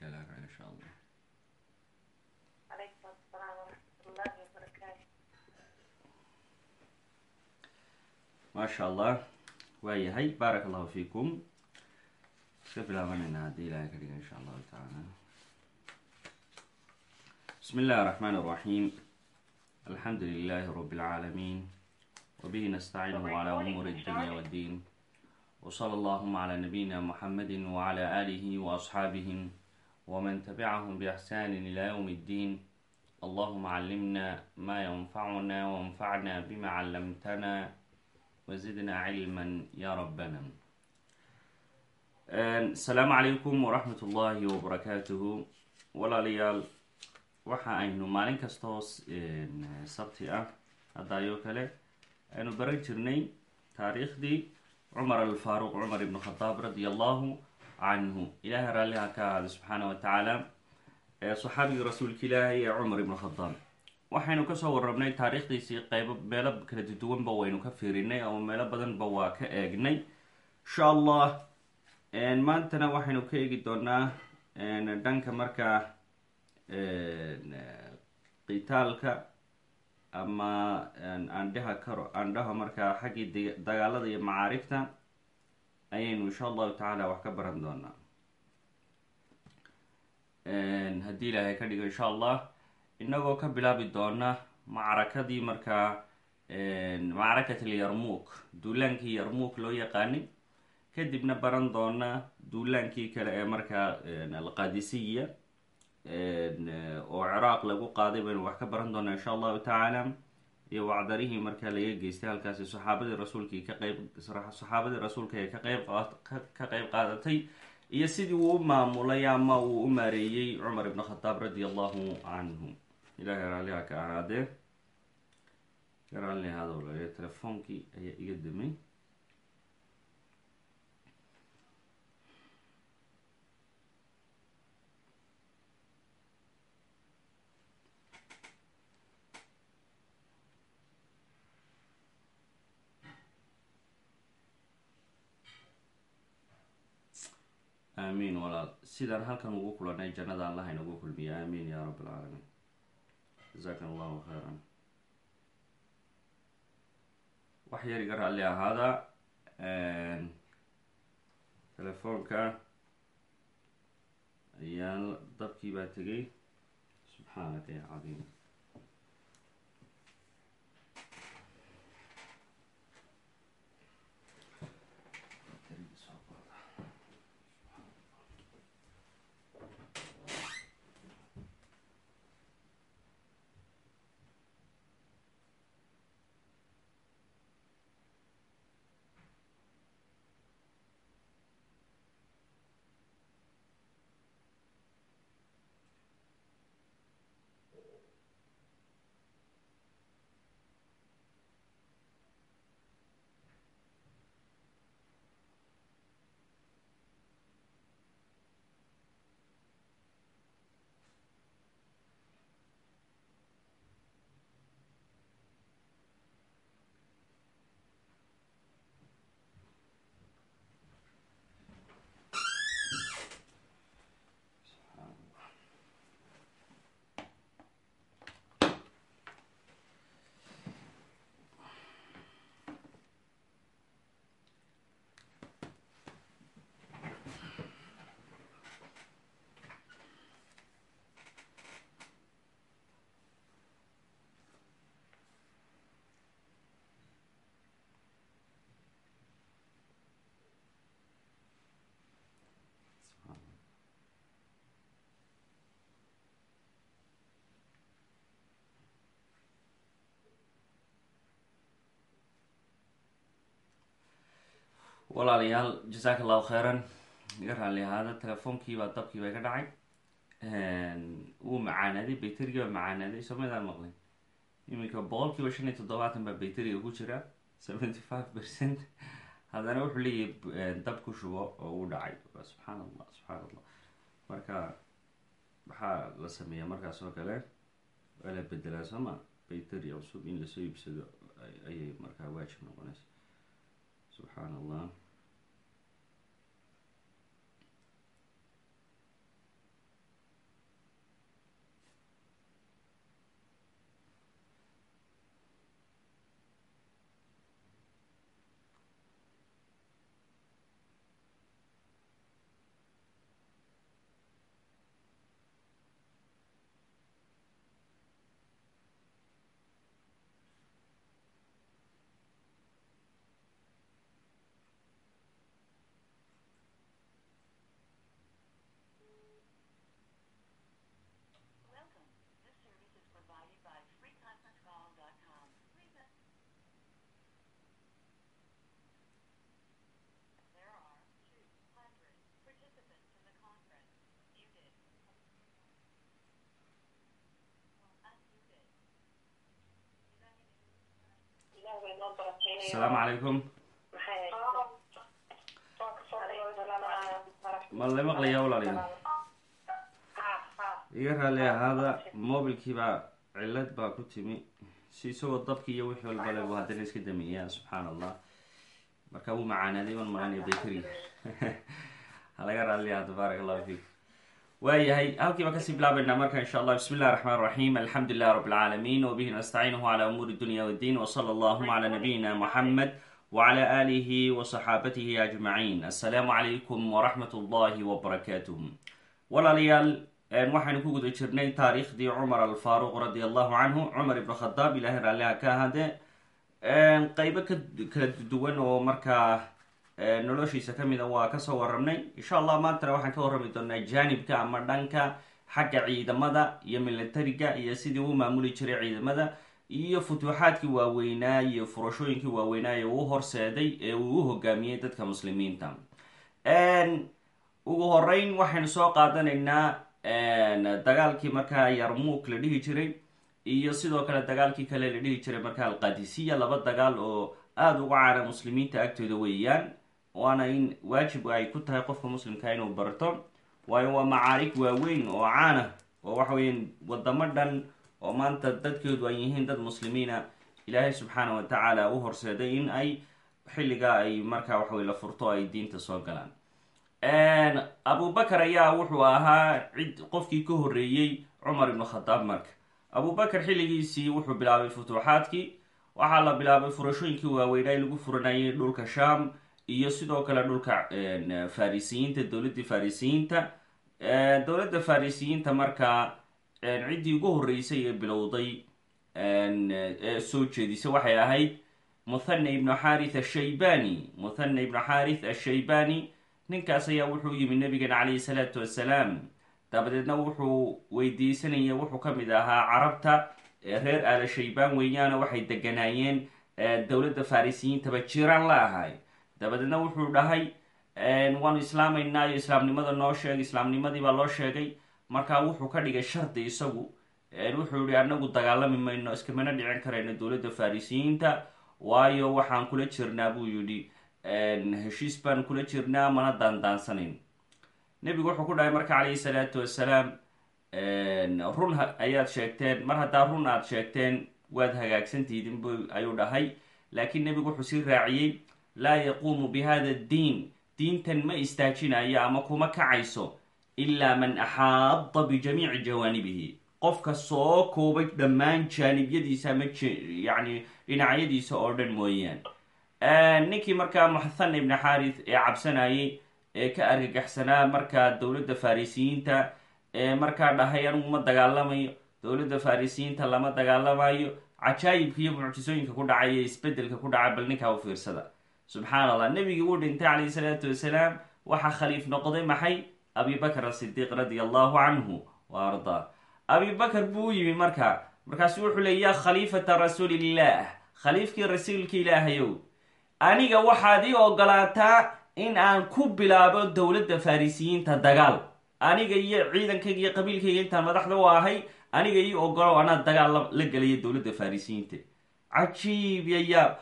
kalaana insha allah عليكم السلام ورحمة الله وبركاته maasha allah waayahay baarak allahu fiikum iska bilaabanayna haddii ilahay ka dhiga insha allahu tacaala bismi illahi الرحمن الرحيم الحمد لله رب العالمين وبه نستعينه على أمور الدنيا والدين وصلى اللهم على نبينا محمد وعلى آله وأصحابه ومن تبعهم بإحسان إلى يوم الدين اللهم علمنا ما ينفعنا وانفعنا بما علمتنا وزدنا علما يا ربنا السلام عليكم ورحمة الله وبركاته walaalayaal waxa aynu maalin kastoo sabti ah haddaayoo kale aynu baran jirnay taariikhdii cumar alfaaruq cumar ibnu khadaab radia allahu canhu. Ilaahay raalliha ka ahaada subxaana wa tacaala. Saxaabigii rasuulka ilaahay ee cumar ibnu khadaab. Waxaynu ka soo warrabnay taariikhdiisii qeybo meelo kala duwanba waynu ka fiirinay oo meelo badanba waa ka eegnay. Insha allah maantana waxaynu ka eegi doonaa dhanka markaa qitaalka ama aandhaha karo aandhaha markaa xaggii dagaalada iyo macaarifta ayaynu insha allahu tacaala wax ka baran doonaa haddii ilaahay ka dhigo insha allah inagoo ka bilaabi doona macrakadii markaa macrakat alyarmuk duulaankii yarmuk loo yaqaanay kadibna baran doona duulaankii kale ee markaa alqadisiya oo ciraaq lagu qaaday baynu wax ka baran doonaa insha allahu tacaala iyo wacdarihii markaa laga geystay halkaasi saxaabadii rasuulkii ka qeyb saxaabadii rasuulka ee ka qeyb ka qeyb qaadatay. Iyo sidii uu u maamulay ama uu u maareeyey cumar ibn khadaab radi allahu canhu ilahay raalliha ka ahaadee. Walaaliya telefoonkii ayaa iga damay aamiin walaal. Sidaan halkan ugu kulanay jannada allah inagu kulmiya aamiin ya rab alcaalamiin jazakum allahu khayran. Wax yar iga raalli ahaada telefoonka ayaan dabkii baa tegay subxaanaka ya cadiim walaalayaal jazaaka allahu khayran. Iga raalli ahaada telefoonkiibaa dabkiiba iga dhacay. Wuu macaanaaday bayteriga baa macaanaaday. Somaydaan maqlin iminka boqol kiiba shan iyo toddobaatan baa bayteriga ku jira. seventy five percent. Haddana wuxuu leeyahay dab ku shubo oo uu dhacay. Subxaan allah subxaan allah marka waxaa la sameeyaa markaas oo kale. Waa la bedelaa sooma bayteri cusub in la soo iibsado ayay markaa waajib noqonaysa subxaan allah asalaamu calaykum ma la maqlayaa walaalayaal iga raali ahaada mobilkiibaa cilad baa ku timi. Si isagoo dabki iyo wixii walba le bu haddana iska dameeyaa subxaan allah marka wuu macaanaaday waan malanaya bayteri halaga raali ahada baarak allahu fiik waayahay. Halkii baan ka sii bilaabaynaa marka insha allah. Bismi illahi raxmaan raxiim alxamdu lilah rab lcaalamiin wbihi nastaciinuhu cala umuuri dunya wddiin wsala allahuma cala nabiyina muxamed wcla alihi wsaxaabatihi ajmaciin. Assalaamu calaykum waraxmat ullahi wbarakaatuh walaalayaal waxaynu ku guda jirnay taariikhdii cumar alfaaruq radi allahu canhu. Cumar ibn khadaab ilahay raalliha ka ahaadee. Qeybo ka kala duwan oo markaa noloshiisa ka mid a waa ka soo warramnay. Insha allah maantana waxaan ka warrami doonaa jaanibka ama dhanka xagga ciidamada iyo militariga iyo sidii uu maamuli jiray ciidamada iyo futuuxaadkii waaweynaa iyo furashooyinkii waaweynaa ee uu horseeday ee uu u hogaamiyey dadka muslimiinta. Ugu horeyn waxaynu soo qaadanaynaa dagaalkii markaa yarmuuk la dhihi jiray iyo sidoo kale dagaalkii kale la dhihi jiray markaa alqadisiya laba dagaal oo aada uga caana muslimiinta agtooda weeyaan waana in waajib ay ku tahay qofka muslimka inuu barto. Waayo waa macaarig waaweyn oo caana oo waxa weeyaan wadamo dhan oo maanta dadkoodu ay yihiin dad muslimiina ilaahay subxaana wa tacaala u horseeday in ay xilligaa ay markaa waxawey la furto ay diinta soo galaan. Abubakar ayaa wuxuu ahaa cid qofkii ka horreeyey cumar ibnu khadaab marka. Abubakar xilligiisii wuxuu bilaabay futuuxaadkii. Waxaa la bilaabay furashooyinkii waaweynaa lagu furanayay dhulka sham iyo sidoo kale dhulka farisiyiinta dowladda farisiyiinta dowladda farisiyiinta markaa ciddii ugu horreysay ee bilowday ee soo jeedisay waxay ahayd muthana ibnu xarith ashaybani muthana ibnu xarith ashaybani ninkaas ayaa wuxuu yimi nabigan calayhi salaatu wassalaam dabadeedna wuxuu weydiisanaya wuxuu ka mid ahaa carabta reer aala shaybaan weeyaana waxay deganaayeen dowladda farisiyiintaba jiraan la ahay dabadeedna wuxuu dhahay waanu islaamaynaayo islaamnimada noo sheegay islaamnimadii baa loo sheegay. Markaa wuxuu ka dhigay shardi isagu. Wuxuu yihi anagu dagaalami mayno iskamana dhicin karayno dowladda farisiyiinta waayo waxaan kula jirnaa buu yidhi. Heshiis baan kula jirnaa mana daandaansanayn nebigu wuxuu ku dhahay marka calayhi salaatu wassalaam run ayaad sheegteen mar haddaa run aad sheegteen waad hagaagsantiidin ayuu dhahay. Laakiin nebigu wuxuu sii raaciyey laa yaquumu bi hada ddiin diintan ma istaajinayo ama kuma kacayso ilaa man axaada bijamiici jawaanibihi. Qofka soo koobay dhammaan jaanibyadiisa ama yani dhinacyadiisa oo dhan mooyaan. Ninkii markaa muxathan ibni xarith ee cabsanayay ee ka argagaxsanaa markaa dowladda farisiyiinta ee markaa dhahay anugu ma dagaalamayo. Dowladda farisiyiinta lama dagaalamayo cajaayibka iyo mucjisooyinka ku dhacay ee isbeddelka ku dhacay bal ninkaa u fiirsada subxaan allah nebigii wuu dhintay calayhi salaatu wasalaam waxaa khaliif noqday maxay? Abibakr asidiiq radia allahu canhu wa ardaa abibakar buu u yimi markaa markaasu wuxuu leey yaa khaliifata rasuulillah khaliifkii rasuulka ilaahayow aniga waxaad ii ogolaataa in aan ku bilaabo dowladda farisiyiinta dagaal. Aniga iyo ciidankayga iyo qabiilkayga intaan madaxda u ahay aniga ii ogolow anaa dagaal la gelaya dowladda farisiyiinta. Cajiib yayaab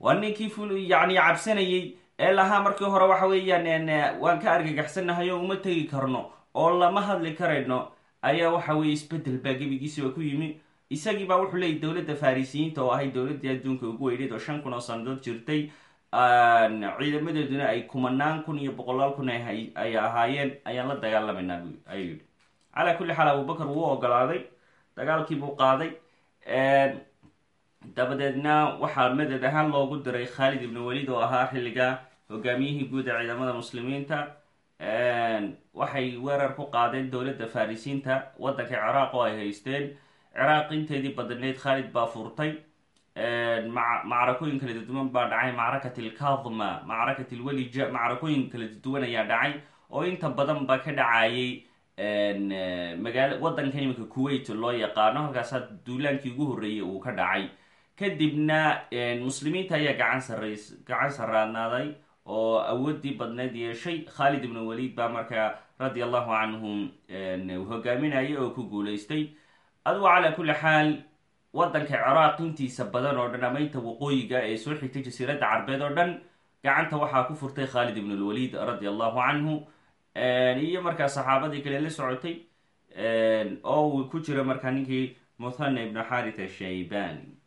waa ninkii ful yani cabsanayay ee lahaa markii hore waxa weeyaan waan ka argagaxsanahay oo uma tegi karno oo lama hadli karayno ayaa waxa weeye isbeddel baa gebigiisiba ku yimi. Isagii baa wuxuu leeyay dowladda farisiyiinta oo ahay dowladdii adduunka ugu weyneed oo shan kun oo sanadood jirtay. Ciidamadeeduna ay kumanaan kun iyo boqolaal kun ay ahaayeen ayaan la dagaalamaynaa ayuu yihi calaa kulli xaal abubakar wuu ogolaaday dagaalkii buu qaaday dabadeedna waxaa madad ahaan loogu diray khaalid ibnu walid oo ahaa xilliga hogaamiyihii guud ee ciidamada muslimiinta waxay weerar ku qaadeen dowladda farisiinta waddanka ciraaq oo ay haysteen. Ciraaq inteedii badneyd khaalid baa furtay macrakooyin kala duwan baa dhacay macrakat alkadma macrakat alwelija macrakooyin kala duwan ayaa dhacay oo inta badan ba ka dhacayay magaala waddanka iminka kuwait loo yaqaano halkaasaa duulaankii ugu horreeyay uu ka dhacay kadibna muslimiinta ayaa gacan sarrays gacan sarraanaaday oo awoodii badneyd yeeshay khaalid ibnu walid baa markaa radia allahu canhum hogaaminaya oo ku guulaystay. Adugu calaa kulli xaal waddanka ciraaq intiisa badan oo dhan ama waqooyiga ee soo xigtay jasiiradda carbeed oo dhan gacanta waxaa ku furtay khaalid ibn lwaliid radi allahu canhu iyo markaa saxaabadii kale la socotay oo uu ku jiro markaa ninkii muthana ibnu xaritha shaybani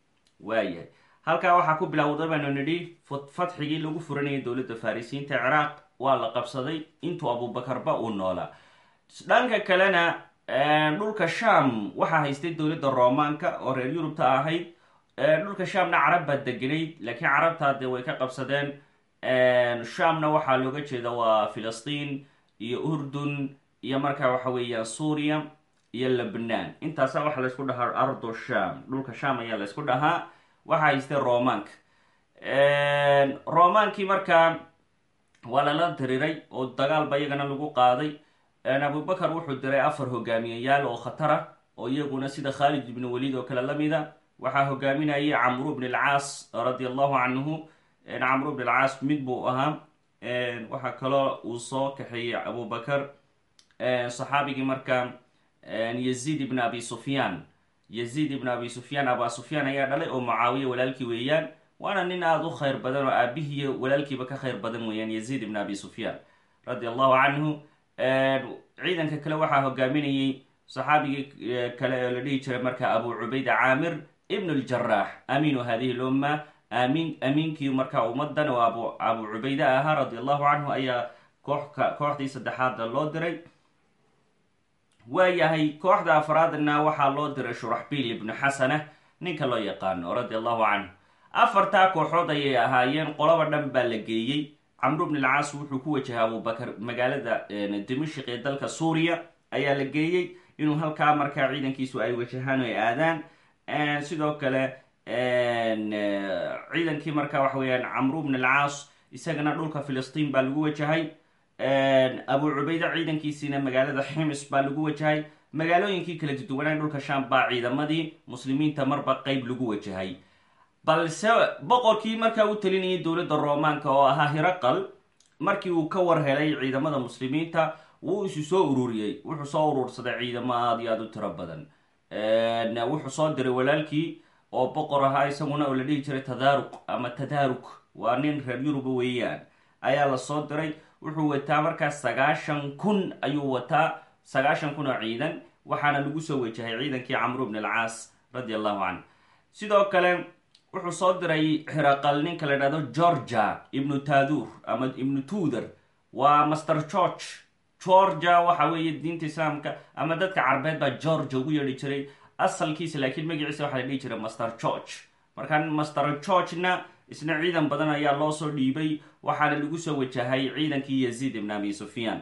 waayahay halkaa waxaa ku bilowday baanu nidhi fatxigii lagu furanayay dowladda farisiinta ciraaq waa la qabsaday intuu abubakarba uu noolaa. Dhanka kalena dhulka sham waxaa haystay dowladda romaanka oo reer yurubta ahayd. Dhulka shamna carab baa deganayd laakiin carabtaa dee way ka qabsadeen. Shamna waxaa looga jeeda waa filistiin iyo urdun iyo markaa waxa weeyaan suuriya iyo lebnaan intaasa waxa laysku dhahaa ardo sham dhulka sham ayaa laysku dhahaa waxaa haystay romaanka romaankii markaa waa lala diriray oo dagaalba iyagana lagu qaaday. Abubakar wuxuu diray afar hogaamiyayaal oo khatara oo iyaguna sida khaalid ibn waliid oo kale lamida waxaa hogaaminayay camru bn alcaas radi allahu canhu camru bn alcaas mid buu ahaa. Waxaa kaloo uu soo kaxeeyey abubakar saxaabigii markaa yazid ibn abi sufyaan yazid ibn abi sufyaan aba sufyaan ayaa dhalay oo mucaawiya walaalkii weeyaan waana nin aada u khayr badan oo aabihiiy walaalkiiba ka khayr badan weeyaan yazid ibn abi sufyaan radi allahu canhu ciidanka kale waxaa hogaaminayay saxaabigii kale oo la dhihi jiray marka abu cubayda caamir ibn ljarax amiinu hadihi lumma amin amiinkii markaa ummadan oo abu cubayda ahaa radi allahu canhu ayaa kooxka kooxdii saddexaada loo diray waayahay kooxda afraadna waxaa loo diray shuraxbiil ibnu xasana ninka loo yaqaano radi allahu canhu. Afartaa kooxood ayay ahaayeen qolaba dhan baa la geeyey. Camru bn alcaas wuxuu ku wajahay abubakar magaalada dimashik ee dalka suuriya ayaa la geeyey inuu halkaa markaa ciidankiisu ay wajahaan ay aadaan. Sidoo kale ciidankii markaa waxa weeyaan camru bn alcaas isagana dhulka filistiin baa lagu wajahay abu cubayda ciidankiisiina magaalada ximis baa lagu wajahay. Magaalooyinkii kala duwanaa dhulka sham baa ciidamadii muslimiinta marba qeyb lagu wajahay. Balse boqorkii markaa u talinayay dowladda romaanka oo ahaa hiraqal markii uu ka war helay ciidamada muslimiinta wuu isu soo ururiyey. Wuxuu soo urursaday ciidamo aada iyo aada u tiro badan. Wuxuu soo diray walaalkii oo boqor ahaa isaguna oo la dhihi jiray tadaaruk ama tadaaruk waa nin reer yuruba weeyaan. Ayaa la soo diray wuxuu wataa markaas sagaashan kun ayuu wataa. Sagaashan kun oo ciidan waxaana lagu soo wajahay ciidankii camru bn alcaas radi allahu canh sidoo kale wuxuu soo diray xiraqal ninka la dhahdo georgia ibnu tadur ama ibnu tuder waa master george. Georgia waxa weeye diinta islaamka ama dadka carbeed baa georgia ugu yeedhi jiray. Asalkiisa laakiin magaciisa waxaa la dhihi jiray master george. Markaa master georgena isna ciidan badan ayaa loo soo dhiibay waxaana lagu soo wajahay ciidankii yaziid ibn abi sufyaan.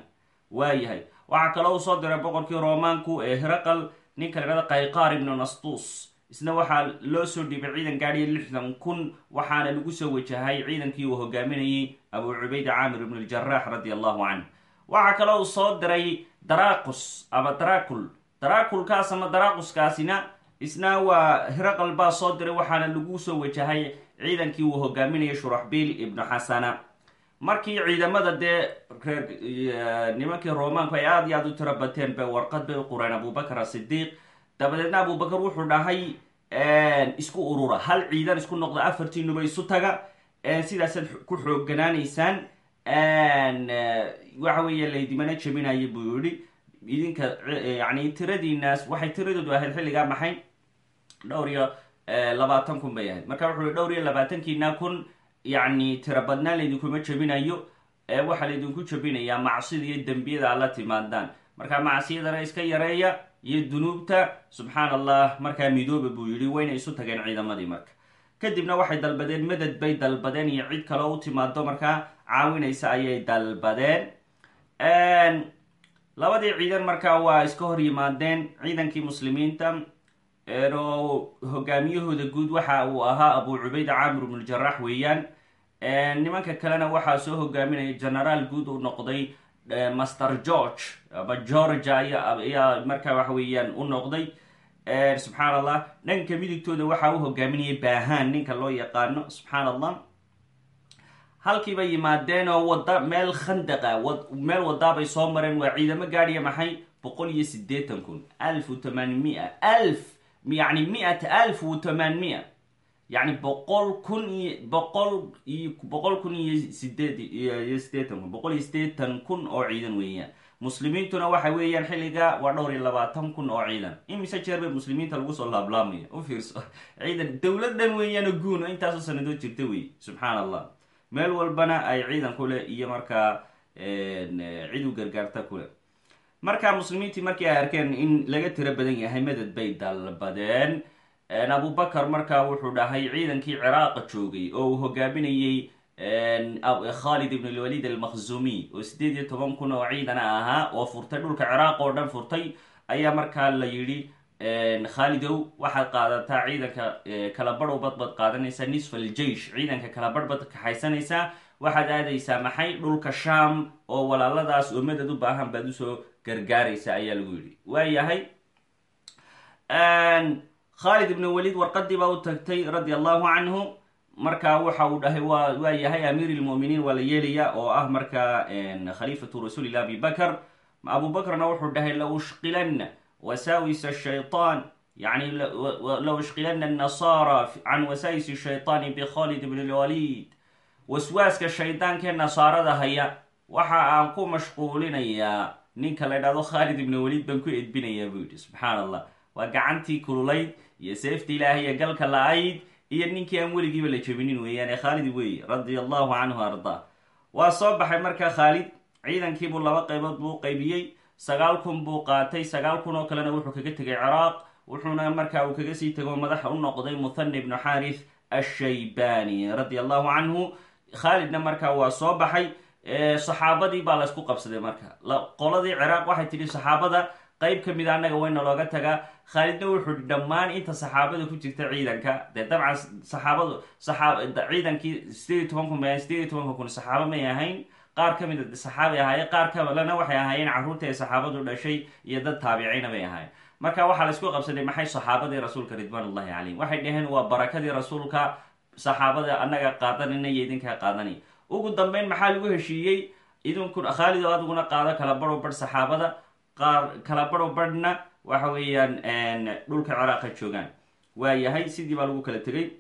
Waayahay waxaa kaloo soo diray boqorkii romaanku ee hiraqal ninka la qayqaar ibnu nastus. Isna waxaa loo soo dhiibay ciidan gaadhiya lixdan kun waxaana lagu soo wajahay ciidankii uu hogaaminayay abu cubayda caamir ibn ljarax radi allahu canh waxaa kaloo soo diray daraqus ama daracul daraculkaas ama daraquskaasina isna waa hiraqal baa soo diray waxaana lagu soo wajahay ciidankii uu hogaaminayay shuraxbiil ibnu xasana markii ciidamada dee reer nimankii romaanku ay aada iyo aada u tiro bateen bay warqad bay u qoreen abubakar asidiiq dabadeedna abubakar wuxuu dhahay isku urura. Hal ciidan isku noqda afartiinuba isu taga sidaasaad ku xoogganaanaysaan waxa weeye laydimana jebinaya buu yihi idinka yani tiradiinaas waxay tiradoodu ahayd xilligaa maxay dhowr iyo labaatan kun bay ahayd. Marka wuxuu dhowr iyo labaatankiina kun yacni tiro badnaan laydinkuma jebinayo waxaa laydinku jebinayaa macsida iyo dembiyada alla timaadaan. Marka macsiyadana iska yareeya iyo dunuubta subxaan allah markaa midooba buu yihi wayna isu tageen ciidamadii marka. Kadibna waxay dalbadeen madad bay dalbadeen iyo cid kaloo u timaado markaa caawinaysa ayay dalbadeen. Labadii ciidan markaa waa iska hor yimaadeen ciidankii muslimiinta oo hogaamiyahooda guud waxa uu ahaa abu cubayda caamir ibnu ljarax weeyaan. Nimanka kalena waxaa soo hogaaminaya genaraal guud uu noqday master george ama georgia ayaa markaa waxa weeyaan u noqday. Subxaan allah dhanka midigtooda waxaa u hogaaminayay baahan ninka loo yaqaano subxaan allah halkiibay yimaadeen oo wada meel khandaqa meel wadaabay soo mareen waa ciidamo gaadhiya maxay? boqol iyo sideetan kun alf u tamaanimia alf yani mi-at alf wa tamaanmia yani boqol kun iyo boqol iyo boqol kun iyo sideed iyo sideetan kun boqol iyo sideetan kun oo ciidan weeyaan muslimiintuna waxa weeyaan xilliga waa dhowr iyo labaatan kun oo ciidan imise jeer bay muslimiinta lagu soo laablaamaya u fiirso ciidan dowladan weeyaan guun intaasoo sanadoo jirta wey subxaan allah meel walbana ay ciidan kule iyo markaa cid u gargaarta kule marka muslimiintii markii ay arkeen in laga tiro badan yahay madad bay dalbadeen abubakar markaa wuxuu dhahay ciidankii ciraaqa joogay oo uu hogaaminayey khalid ibn lwalid almakhzumiy oo sideed iyo toban kun oo ciidana ahaa oo furtay dhulka ciraaq oo dhan furtay ayaa markaa la yidhi khaalidow waxaad qaadataa ciidanka kala badhow badbad qaadanaysaa nisf aljeish ciidanka kala badhbad kaxaysanaysaa waxaad aadaysaa maxay dhulka sham oo walaaladaas oo madad u baahan baad u soo gargaaraysa ayaa lagu yidhi. Waayahay khalid ibn walid warqadii baa u tagtay radia allahu canhu. Marka waxa uu dhahay wa waa yahay amiir lmuminiin waa la yeelaya oo ah markaa khaliifatu rasuulillah abi bakr abubakrna wuxuu dhahay la ushqilana wasaawis shayطan yani la ushqilana anasara can wasaawis shayطaani bikhalid ibn lwalid waswaaska shaydaankaee nasaarada haya waxa aan ku mashquulinayaa ninka la dhahdo khalid ibn walid baan ku edbinayaa buu yidhi subxaan allah waa gacantii kululayd iyo seefta ilaahay galka la-ayd iyo ninkii aan weligiiba la jebinin weeyaan ee khaalid weeye radia allahu canhu ardaa. Waa soo baxay markaa khaalid ciidankiibuu laba qaybood buu qaybiyey sagaal kun buu qaatay sagaal kun oo kalena wuxuu kaga tegay ciraaq wuxuuna markaa uu kaga sii tego madaxa u noqday muthana ibnu xaarith ashaybani radia allahu canhu khaalidna markaa waa soo baxay saxaabadii baa laysku qabsaday marka. Qoladii ciraaq waxay tidhi saxaabada qayb ka mida annaga wayna looga tagaa. Khaalidna wuxuu dhammaan inta saxaabada ku jirta ciidanka. Dee dabcan saxaabadu ciidankii sideed iyo toban kun bay sideed kun saxaabo may ahayn. Qaar ka mida saxaabay ahaayeen qaar kalena waxay ahaayeen carruurta ee saxaabadu dhashay iyo dad taabiciina bay ahaayeen. Marka waxaa laysku qabsaday maxay saxaabadii rasuulka ridwaan ullahi calayhim waxay dhaheen waa barakadii rasuulka saxaabada annaga qaadanayna iyo idinkaa qaadanay ugu dambeyn maxaa lagu heshiiyey? Idinku khaalid oo adiguna qaado kala badho badh saxaabada. Qaar kala badho badhna waxa weeyaan dhulka ciraaqa joogaan. Waa yahay sidii baa lagu kala tegay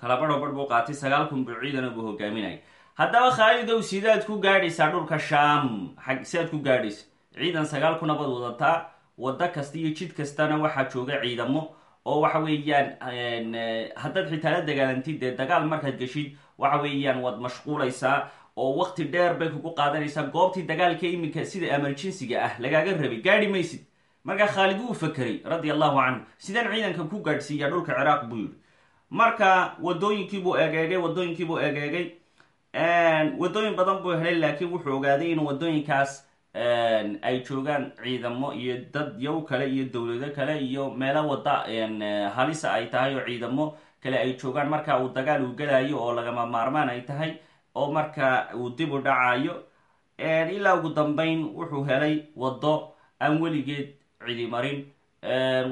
kala badho badh buu qaatay sagaal kun buu ciidana buu hogaaminayay haddaba khaalidow sidaad ku gaadhaysaa dhulka sham sidaad ku gaadhaysa. Ciidan sagaal kunabaad wadataa waddo kasta iyo jid kastana waxaa jooga ciidamo oo waxa weeyaan haddaad xitaa la dagaalantid dee dagaal markaad geshid waxa weeyaan waad mashquulaysaa oo waqti dheer bay kugu qaadanaysaa goobtii dagaalka iminka sida emergensiga ah lagaaga rabay gaadhi maysid. Markaa khaalid wuu fakeray radia allahu canhu sidaan ciidanka ku gaadhsiiyaa dhulka ciraaq buu yidhi. Marka wadooyinkiibuu egeegay wadooyinkiibuu egeegay wadooyin badan buu helay laakiin wuxuu ogaaday in wadooyinkaas ay joogaan ciidamo iyo dad yow kale iyo dowlado kale iyo meelo wada halisa ay tahay oo ciidamo kale ay joogaan. Marka uu dagaal uu gelayo oo lagama maarmaan ay tahay oo marka uu dib u dhacayo ilaa ugu dambeyn wuxuu helay waddo aan weligeed cidi marin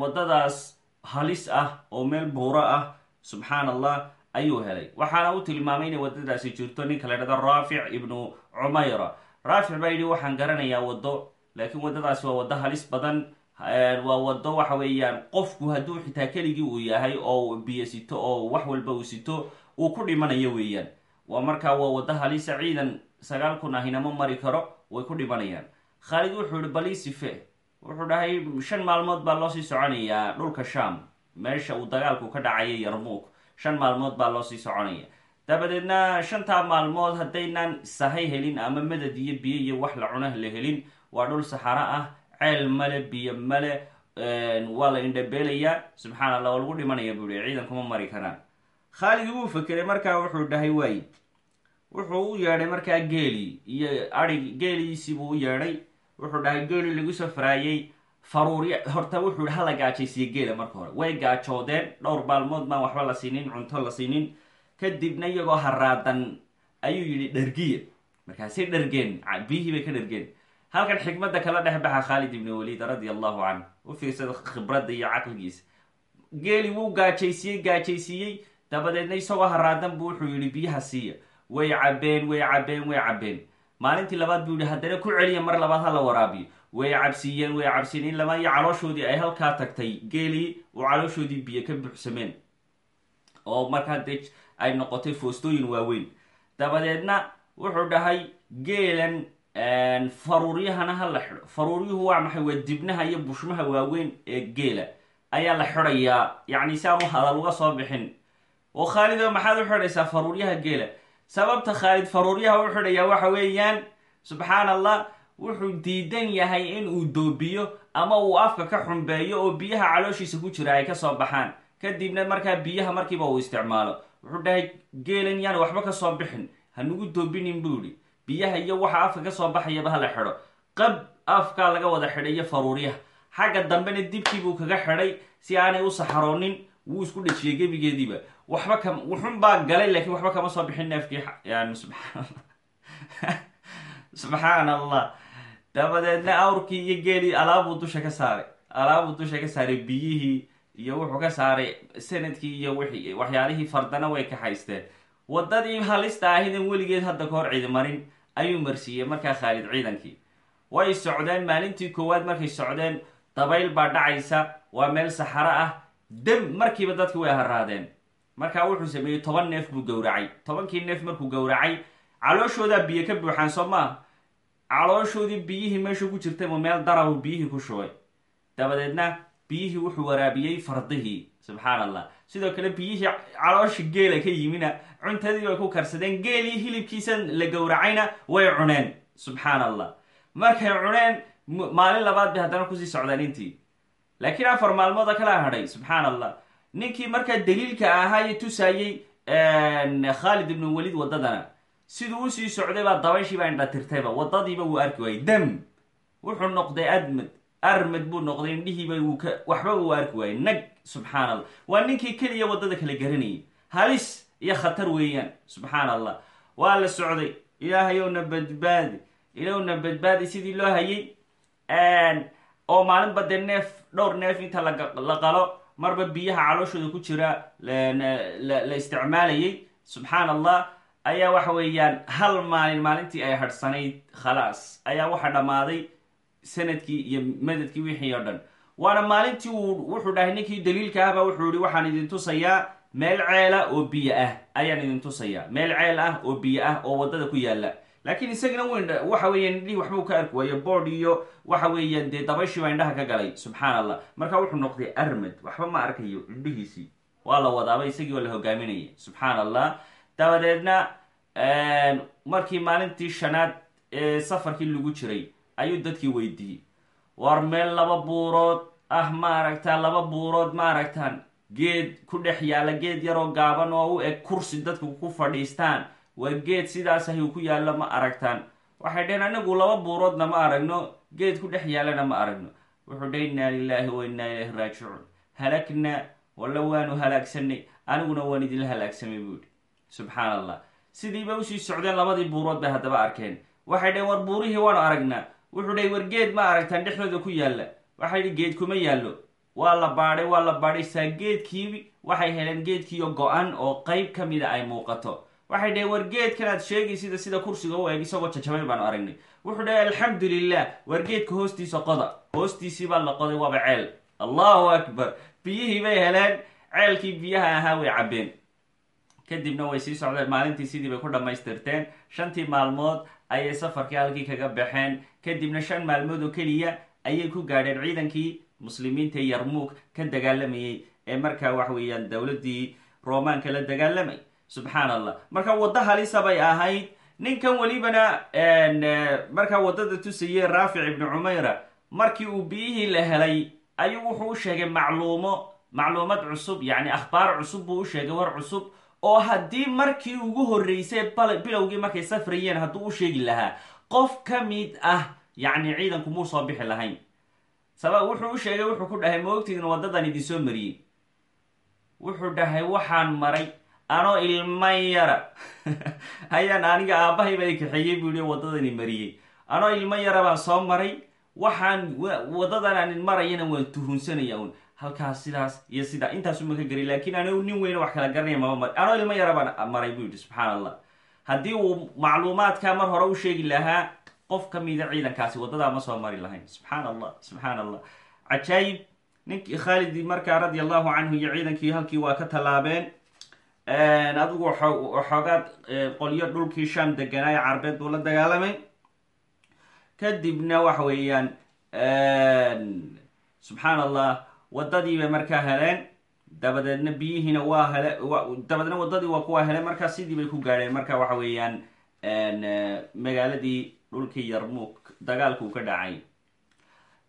waddadaas halis ah oo meel buuro ah subxaan allah ayuu helay. Waxaana u tilmaamay inay waddadaasi jirto. Ninka la dhahdo raafic ibnu cumayra raafic baa yidhi waxaan garanayaa waddo laakiin waddadaasi waa waddo halis badan. Waa waddo waxa weeyaan qofku hadduu xitaa keligii uu yahay oo biyo sito oo wax walba uu sito uu ku dhimanayo weeyaan. Waa markaa waa waddo halisa ciidan sagaal kun ahina ma mari karo way ku dhimanayaan. Khaalid wuxuu yihi balii sife wuxuu dhahay shan maalmood baa loo sii soconayaa dhulka sham meesha uu dagaalku ka dhacaya yarmuuk shan maalmood baa loo sii soconaya dabadeedna shantaa maalmood haddaynaan sahay helin ama madad iyo biyo iyo wax la cunah la helin waa dhul saxaro ah ceel male biyo male waa la indhabeelayaa. Subxaan allah waa lagu dhimanaya buu yihi ciidan kuma mari karaan. Khaalid wuu fakeray markaa wuxuu dhahay waay. Wuxuu u yeedhay markaa geeli iyo arig geeliisii buu u yeedhay. Wuxuu dhahay geeli lagu safraayey faruurya horta wuxuu hala gaajaysiiye geela marka hore. Way gaajoodeen dhowr maalmood baan waxba la siinin cunto la siinin kadibna iyagoo haraadan ayuu yidhi dhargiya markaasay dhargeen biyihii bay ka dhargeen. Halkan xikmadda kala dhex baxa khaalid ibni waliid radia allahu canhu u fiirsada khibradda iyo caqligiisa. Geeli wuu gaajaysiiyey gaajaysiiyey dabadeedna isagoo haraadan buu wuxuu yidhi biyaha siiya. Way cabeen way cabeen way cabeen maalintii labaad buu yihi haddana ku celiya mar labaad ha la waraabiyo. Way cabsiiyeen way cabsiiyeen. In lama iyo calooshoodii ay halkaa tagtay geelii uu calooshoodii biyo ka buuxsameen. Oo markaa dee ay noqotay foostooyin waaweyn. Dabadeedna wuxuu dhahay geelan faruuryahana ha la xidho. Faruuryuhu waa maxay? Waa dibnaha iyo bushmaha waaweyn ee geela. Ayaa la xidhayaa yacni si aanu hadal uga soo bixin. Oo khaalido maxaad u xidhaysaa faruuryaha geela? Sababta khaalid faruuryaha u xidhayaa waxa weeyaan subxaan allah wuxuu diidan yahay in uu doobiyo ama uu afka ka xumbeeyo oo biyaha calooshiisa ku jira ay ka soo baxaan. Kadibna markaa biyaha markiiba uu isticmaalo wuxuu dhahay geelan yaan waxba ka soo bixin. Hanugu doobinin buu biyaha iyo waxa afka ka soo baxayaba hala xidho. Qab afkaa laga wada xidhay iyo faruuryaha xagga dambena dibkii buu kaga xidhay si aanay u saxaroonin. Wuu isku dhejiyey gebigeediiba. Waxba ka wuxun baa galay laakiin waxba kama soo bixin neefkii. Yani subxaan subxaan allah dabadeedna awrkii iyo geelii alaabuu dusha ka saaray. Alaabuu dusha ka saaray biyihii iyo wuxuu ka saaray sannadkii iyo wixii waxyaalihii fardana way ka haysteen. Wadadii halista ahidan weligeed hadda ka hor ciidimarin ayuu marsiiyey markaa khaalid ciidankii. Way socdeen maalintii koowaad markay socdeen dabayl baa dhacaysa waa meel saxaro ah dam markiiba dadki way haraadeen markaa wuxuu sameeyey toban neef buu gowracay. Tobankii neef markuu gowracay calooshoodaa biyo ka buuxaan soo maaha calooshoodii biyihii meesha ku jirtaybu meel darabu biyihii ku shubay. Dabadeedna biyihii wuxuu waraabiyey fardihii subxaan allah sidoo kale biyihii caloosha geela ka yimina cuntadii way ku karsadeen geelii hilibkiisa la gowracayna way cuneen subxaan allah markay cuneen maalin labaad bay haddana ku sii socdeen intii. Laakiin afar maalmooda kala hadhay subxaan allah ninkii markaa daliilka ahaa tusaayey khaalid ibnu walid wadadana siduu u sii socday baa dabayshiibaa indhatirtayba wadadiiba wuu arki waayey dam wuxuu noqday admad armad buu noqday indhihiiba wuu ka waxba uu arki waayey. Nag subxaan allah waa ninkii keliya waddada kala garanayay halis iyo khatar weeyaan subxaan allah waa la socday. Ilaahayowna badbaadi. Ilowna badbaadi sidii loo hayay. Oo maalinba dee neef dhowr neef inta la qalo marba biyaha calooshooda ku jira la isticmaalayay. Subxaan allah ayaa waxa weeyaan hal maalin maalintii ay hadhsanayd khalaas. Ayaa waxa dhammaaday sannadkii iyo madadkii wixii oo dhan. Waana maalintii uu wuxuu dhahay ninkii daliilka ahba wuxuu yihi waxaan idin tusayaa meel ceela oo biyo ah. Ayaan idin tusayaa meel ceel ah oo biyo ah oo waddada ku yaalla laakiin isagana weyn waxa weeyaan indhihii waxbuu ka arki waayo boord iyo waxa weeyaan dee dabayshii baa indhaha ka galay. Subxaan allah marka wuxuu noqday armad waxba ma arkayo indhihiisii waa la wadaaba isagii oo la hogaaminaya subxaan allah dabadeedna markii maalintii shanaad ee safarkii lagu jiray ayuu dadkii weydiiyey. War meel laba buurood ah maaragtaa laba buurood maaragtaan geed ku dhex yaalla geed yaroo gaaban oo u eg kursi dadku ku fadhiistaan waa geed sidaas ahi ku yaallo ma aragtaan. Waxay dhaheen anagu laba buuroodna ma aragno geed ku dhex yaallana ma aragno. Wuxuu dhahay innaa lilaahi wa innaa ilayhi raajicuun. Halagna walla waanu halaagsanay aniguna waan idinla halaagsamay buu yihi subxaan allah sidiiba u sii socdeen labadii buurood bay haddaba arkeen. Waxay dhaheen war buurihii waanu aragnaa wuxuu dhahay war geed ma aragtaan dhexdooda ku yaalla. Waxay dhi geed kuma yaallo. Waa la baadhay waa la baadhay. Saa geedkii waxay heleen geedkiiyo go-an oo qeyb ka mida ay muuqato. Waxay dhaheen war geedkanaad sheegaysida sida kursiga u eg isagoo jajabay baanu aragnay. Wuxuu dhahay alxamdu lilah war geedka hoostiisa qoda. Hoostiisii baa la qoday waaba ceel. Allahu akbar. Biyihii bay heleen ceelkii biyaha ahaa way cabbeen kadibna way sii socdeen maalintii sidii bay ku dhammaystirteen shantii maalmood ayay safarkii halkii kaga baxeen kadibna shan maalmood oo keliya ayay ku gaadheen ciidankii muslimiinta yarmuug ka dagaalamayay ee markaa wax weeyaan dowladdii romaanka la dagaalamay subxaan allah marka waddo halisa bay ahayd ninkan welibana markaa waddada tusayey raafic ibnu cumayra markii uu biyihii la helay ayuu wuxuu u sheegay macluumo macluumad cusub yacni akhbaar cusub buu u sheegay war cusub oo haddii markii ugu horreysay bilowgii markay safrayeen hadduu u sheegi lahaa qof ka mid ah yacni ciidanku muu soo bixi lahayn. Sabab wuxuu u sheegay wuxuu ku dhahay maogtiidin waddadan idin soo mariyey. Wuxuu dhahay waxaan maray anoo ilma yara. Hayaan aniga aabahayba i kaxeeyey buu yihi waddadani mariyey. Anoo ilmo yara baan soo maray waxaan waddadan aan marayana waan tuhunsanaya un halkaas sidaas iyo sidaa intaasuma ka gari laakiin anigu nin weyne wax kala garanaya mama anoo ilmo yara baan maray buu yidhi subxaan allah haddii uu macluumaadka mar hore u sheegi lahaa qof ka mida ciidankaasi waddadaa ma soo mari lahayn. Subxaan allah subxaan allah cajaayib ninkii khaalid markaa radia allahu canhu iyo ciidankii halkii waa ka tallaabeen adigu waxoogaad qolyo dhulkii sham deganaayo carbeed buu la dagaalamay. Kadibna waxa weeyaan subxaan allah waddadii bay markaa heleen. Dabadeedna biyihiina waa hele dabadeedna waddadii waa kuwa heleen. Markaa sidii bay ku gaadheen. Marka waxa weeyaan magaaladii dhulkii yarmuuk dagaalkuu ka dhacay.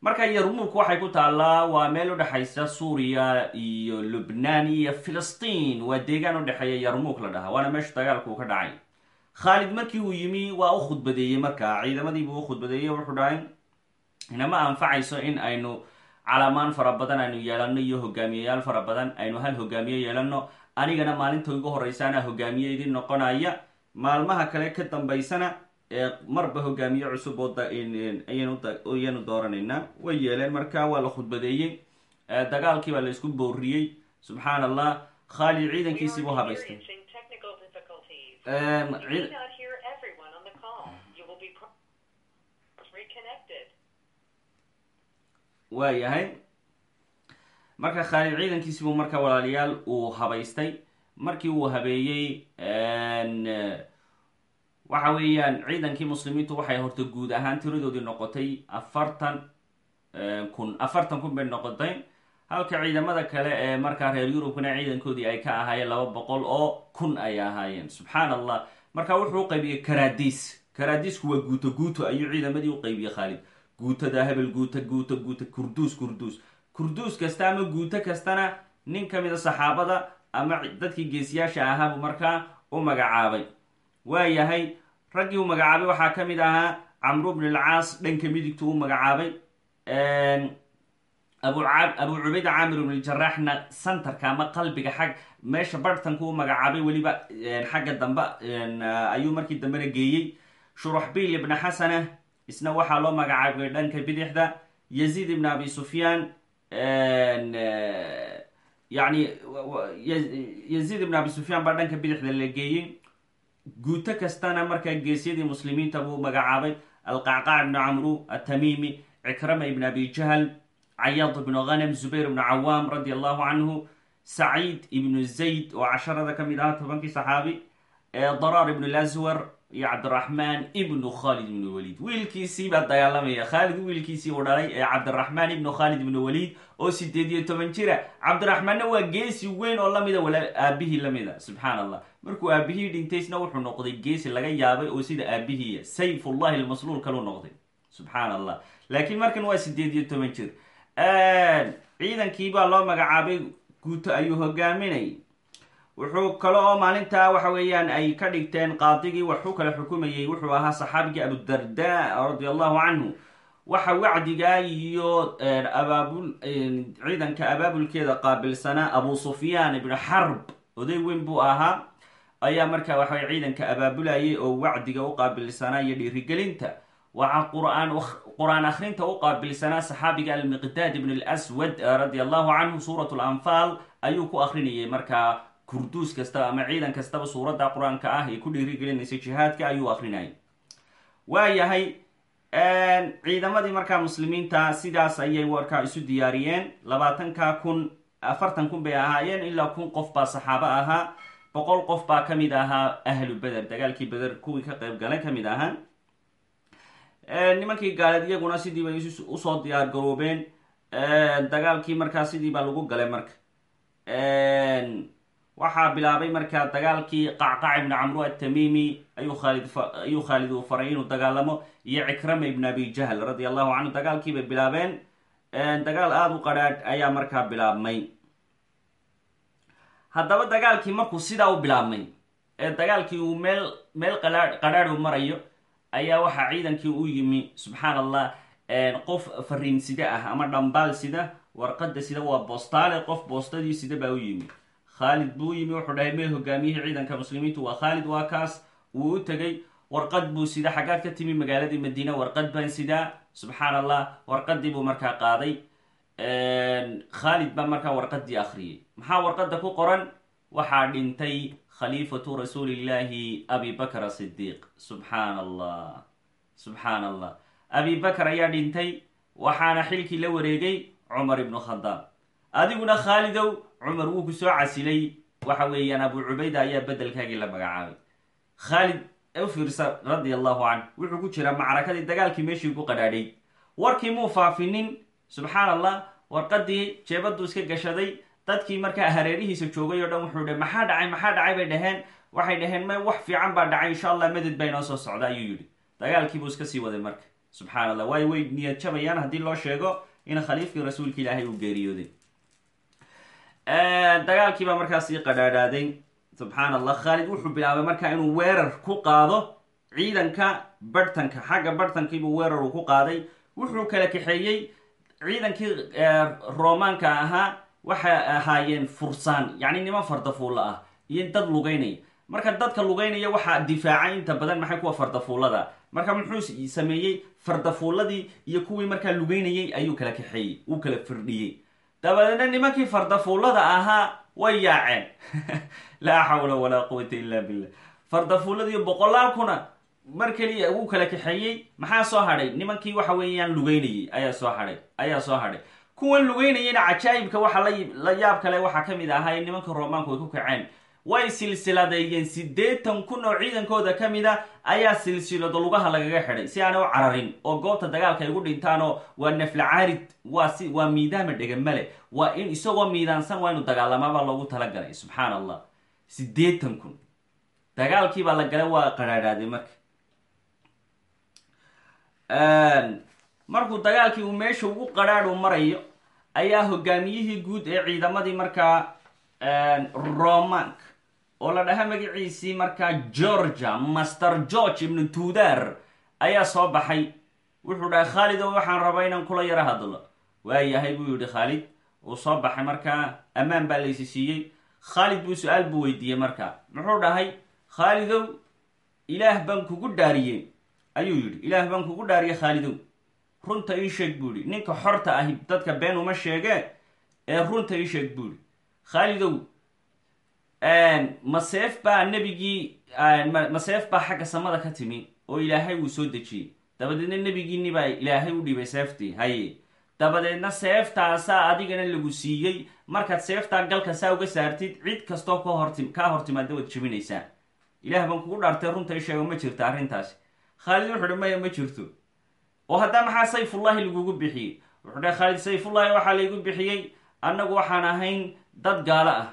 Marka yarmuuk waxay ku taallaa waa meel udhexaysa suuriya iyo lubnaan iyo filistiin. Waa deegaan udhexeeya yarmuuk la dhahaa waana meesha dagaalkuu ka dhacay. Khaalid markii uu yimi waa u khudbadeeyey markaa. Ciidamadiibuu u khudbadeeyey wuxuu dhahay inama anfacayso in aynu calaamaan fara badan aynu yeelano iyo hogaamiyeyaal fara badan aynu hal hogaamiye yeelano anigana maalinta ugu horeysa anaa hogaamiye idin noqonaya. Maalmaha kale ka dambaysana marba hogaamiye cusub oo ayanu dooranaynaa. Way yeeleen marka waa la khudbadeeyey. Dagaalkii baa la isku booriyey subxaan allah khaalid ciidankiisii buu habaystay waa yahay marka khaalid ciidankiisi buu marka walaalayaal uu habaystay. Markii uu habeeyey waxa weeyaan ciidankii muslimiintu waxay horta guud ahaan tiradoodii noqotay afartan kun afartan kun bay noqotay. Halka ciidamada kale ee markaa reer yurubkana ciidankoodii ay ka ahaayeen laba boqol oo kun ay ahaayeen. Subxaan allah marka wuxuu u qaybiyey karadiis. Karadiisku waa guuto guuto ayuu ciidamadii u qaybiyey khaalid guutada hebel guuta guuta guuta kurduus kurduus kurduus kasta ama guuto kastana nin ka mida saxaabada ama dadkii geesiyaasha ahaabuu markaa u magacaabay. Waa yahay raggii uu magacaabay waxaa ka mid ahaa camru bn alcaas dhanka midigtu u magacaabay. Abu abu cubayda caamir bn ljaraxna santarka ama qalbiga xag meesha barhtanku u magacaabay weliba xagga dambe ayuu markii dambena geeyey. Shuruxbiil ibna xasana isna waxaa loo magacaabay dhanka bidixda yaziid ibn abi sufyaan yani yaziid ibn abi sufyaan baa dhanka bidixda la geeyey. Guuto kastana markaa geesyadii muslimiinta buu magacaabay. Alqacqaac ibnu camru atamimi cikrama ibn abi jahl cayaad ibnu ghanam zubayr ibnu cawaam radi allahu canhu saciid ibnu zayd oo casharada ka mid ahaa tobankii saxaabi daraar ibn laswar iyo cabdiraxmaan ibnu khalid ibnu walid. Wiilkiisii baa dagaalamaya. Khaalid wiilkiisii uu dhalay ee cabdiraxmaan ibnu khalid ibnu walid oo sideed iyo toban jira cabdiraxmaanna waa geesi weyn oo lamida wala aabihii lamida subxaan allah markuu aabihii dhintaysna wuxuu noqday geesi laga yaabay oo sida aabihiiya sayfullahi lmasluul kalu noqday. Subxaan allah laakiin markan waa sideed iyo toban jir. Ciidankii baa loo magacaabay guuto ayuu hogaaminay wuxuu kale oo maalintaa waxa weeyaan ay ka dhigteen qaadigii waxu kala xukumayay wuxuu ahaa saxaabigii abudarda radi allahu canhu waxa wacdigaa iyo abaabul ciidanka abaabulkeeda qaabilsanaa abu sufyaan ibnu xarb oday weyn buu ahaa. Ayaa markaa waxaway ciidanka abaabulayay oo wacdiga u qaabilsanaa iyo dhiirigelinta. Waxaa quraan akhrinta u qaabilsanaa saxaabiga almiqdaad ibn lswad radi allahu canhu suurat lanfaal ayuu ku akrinayay markaa kurduus kastaba ama ciidan kastaba suuradda qur'aanka ah ee ku dhiirigelinaysa jihaadka ayuu akrinayay waa yahay ciidamadii markaa muslimiinta sidaas ayay warkaa isu diyaariyeen. Labaatanka kun afartan kun bay ahaayeen ilaa kun qof baa saxaabo ahaa. Boqol qof baa ka mid ahaa ahlu beder dagaalkii beder kuwii ka qayb galan ka mid ahaa nimankii gaaleed iyaguna sidii bay u soo diyaar garoobeen. Dagaalkii markaa sidii baa lagu galay marka waxaa bilaabay markaa dagaalkii qacqac ibnu camru atamimi ayuu khaalid ayuu khaalid uu faray inuu dagaalamo iyo cikrama ibn abi jahl radi allahu canhu dagaalkii bay bilaabeen dagaal aada u qadhaadh ayaa markaa bilaabmay. Haddaba dagaalkii markuu sidaa u bilaabmay ee dagaalkii uu meel meel qadhaadh u marayo ayaa waxaa ciidankii u yimi subxaan allah qof fariin sida ah ama dhambaal sida warqada sida waa boostaale qof boostadii sida baa u yimi khaalid buu yimi wuxuu dhahay mee hogaamiyihii ciidanka muslimiintu waa. Khaalid waa kaas wuu u tegay warqad buu sida xaggaad ka timi magaaladii madiina warqad baan sidaa subxaan allah warqadii buu markaa qaaday. Khaalid baa markaa warqadii akhriyay maxaa warqada ku qoran? Waxaa dhintay khaliifatu rasuulillahi abi bakr asidiiq subxaan allah subxaan allah abi bakar ayaa dhintay waxaana xilkii la wareegay cumar ibnu khadaab. Adiguna khaalidow cumar wuu ku soo casilay. Waxa weeyaan abu cubayda ayaa bedelkaagii la magacaabay. Khaalid u fiirsa radia allahu canh wuxuu ku jiraa macrakadii dagaalkii meeshii ku qadhaadhay warkii muu faafinin subxaan allah warqadii jeebaduu iska gashaday. Dadkii markaa hareerihiisa joogay oo dhan wuxuu dhe maxaa dhacay? Maxaa dhacay? bay dhaheen. Waxay dhaheen may wax fiican baa dhacay. Insha allah maded baa inoo soo socda ayuu yidhi. Dagaalkiibuu iska sii waday marka. Subxaan allah waayo way niyad jabayaan haddii loo sheego in khaliifkii rasuulka ilaahay uu geeriyooday dagaalkii baa markaa sii qadhaadhaaday. Subxaan allah khaalid wuxuu bilaabay markaa inuu weerar ku qaado. Ciidanka barhtanka xagga barhtankiibuu weerar uu ku qaaday. Wuxuu kala kaxeeyey. Ciidankii roomaanka ahaa waxay ahaayeen fursaan yacni niman fardafuulla ah iyo dad lugeynaya. Marka dadka lugeynaya waxaa difaacay inta badan maxay kuwa fardafuullada marka muxuu sameeyey fardafuulladii iyo kuwii markaa lugeynayay ayuu kala kaxeeyey uu kala firdhiyey dabadeedna nimankii fardafuullada ahaa way yaaceen. Laa xawla walaa quwata illa billah fardafuulladiiyo boqolaalkuna mar keliya wuu kala kaxeeyey. Maxaa soo hadhay? Nimankii waxa weeyaan lugeynayay ayaa soo hadhay ayaa soo hadhay. Kuwan lugeynayayna cajaa'ibka waxa la yaab kale waxaa ka mid ahaa in nimanka roomaanku ay ku kaceen way silsiladeeyeen siddeetan kun oo ciidankooda ka mid a ayaa silsilado lugaha lagaga xidhay si aanay u cararin oo goobta dagaalka ay ugu dhintaanoo waa nafla caarid waa si waa miidaama dhegamale waa in isagoo miidaansan waa inu dagaalamaabaa loogu talagalay subxaan allah siddeetan kun. Dagaalkii baa la galay waa qadhaadhaaday marka. Markuu dagaalkii uu meesha ugu qadhaadhu marayo ayaa hogaamiyihii guud ee ciidamadii markaa romank oo la dhaha magaciisii markaa georgia master george ibnu tudar ayaa soo baxay. Wuxuu dhahay khaalido waxaan rabaa inaan kula yaro hadlo. Waayahay buu yihi khaalid. Uu soo baxay markaa ammaan baa laysi siiyey. Khaalid buu su'aal buu weydiiyey markaa. Muxuu dhahay khaalidow ilaah baan kugu dhaariyey. Ayuu yidhi ilaah baan kugu dhaariyey khaalidow runta ii sheeg buu yihi ninka xorta ahi dadka been uma sheegee? Ee runta ii sheeg buu yihi khaalidow maseef baa nebigii maseef baa xagga samada ka timi oo ilaahay wuu soo dejiyey dabadeedna nebigiini baa ilaahay u dhibay seeftii haye. Dabadeedna seeftaasaa adigana lagu siiyey. Markaad seeftaa galka saa uga saartid cid kastoo kaa hortimaada waad jebinaysaa ilaah baan kugu dhaartay runta i sheego ma jirta arrintaasi. Khaalid wuxu maya ma jirto. Oo haddaa maxaa sayfullahi lagugu bixiyey? Wuxuu dhahay khaalid sayfullahi waxaa laygu bixiyey. Annagu waxaan ahayn dad gaalo ah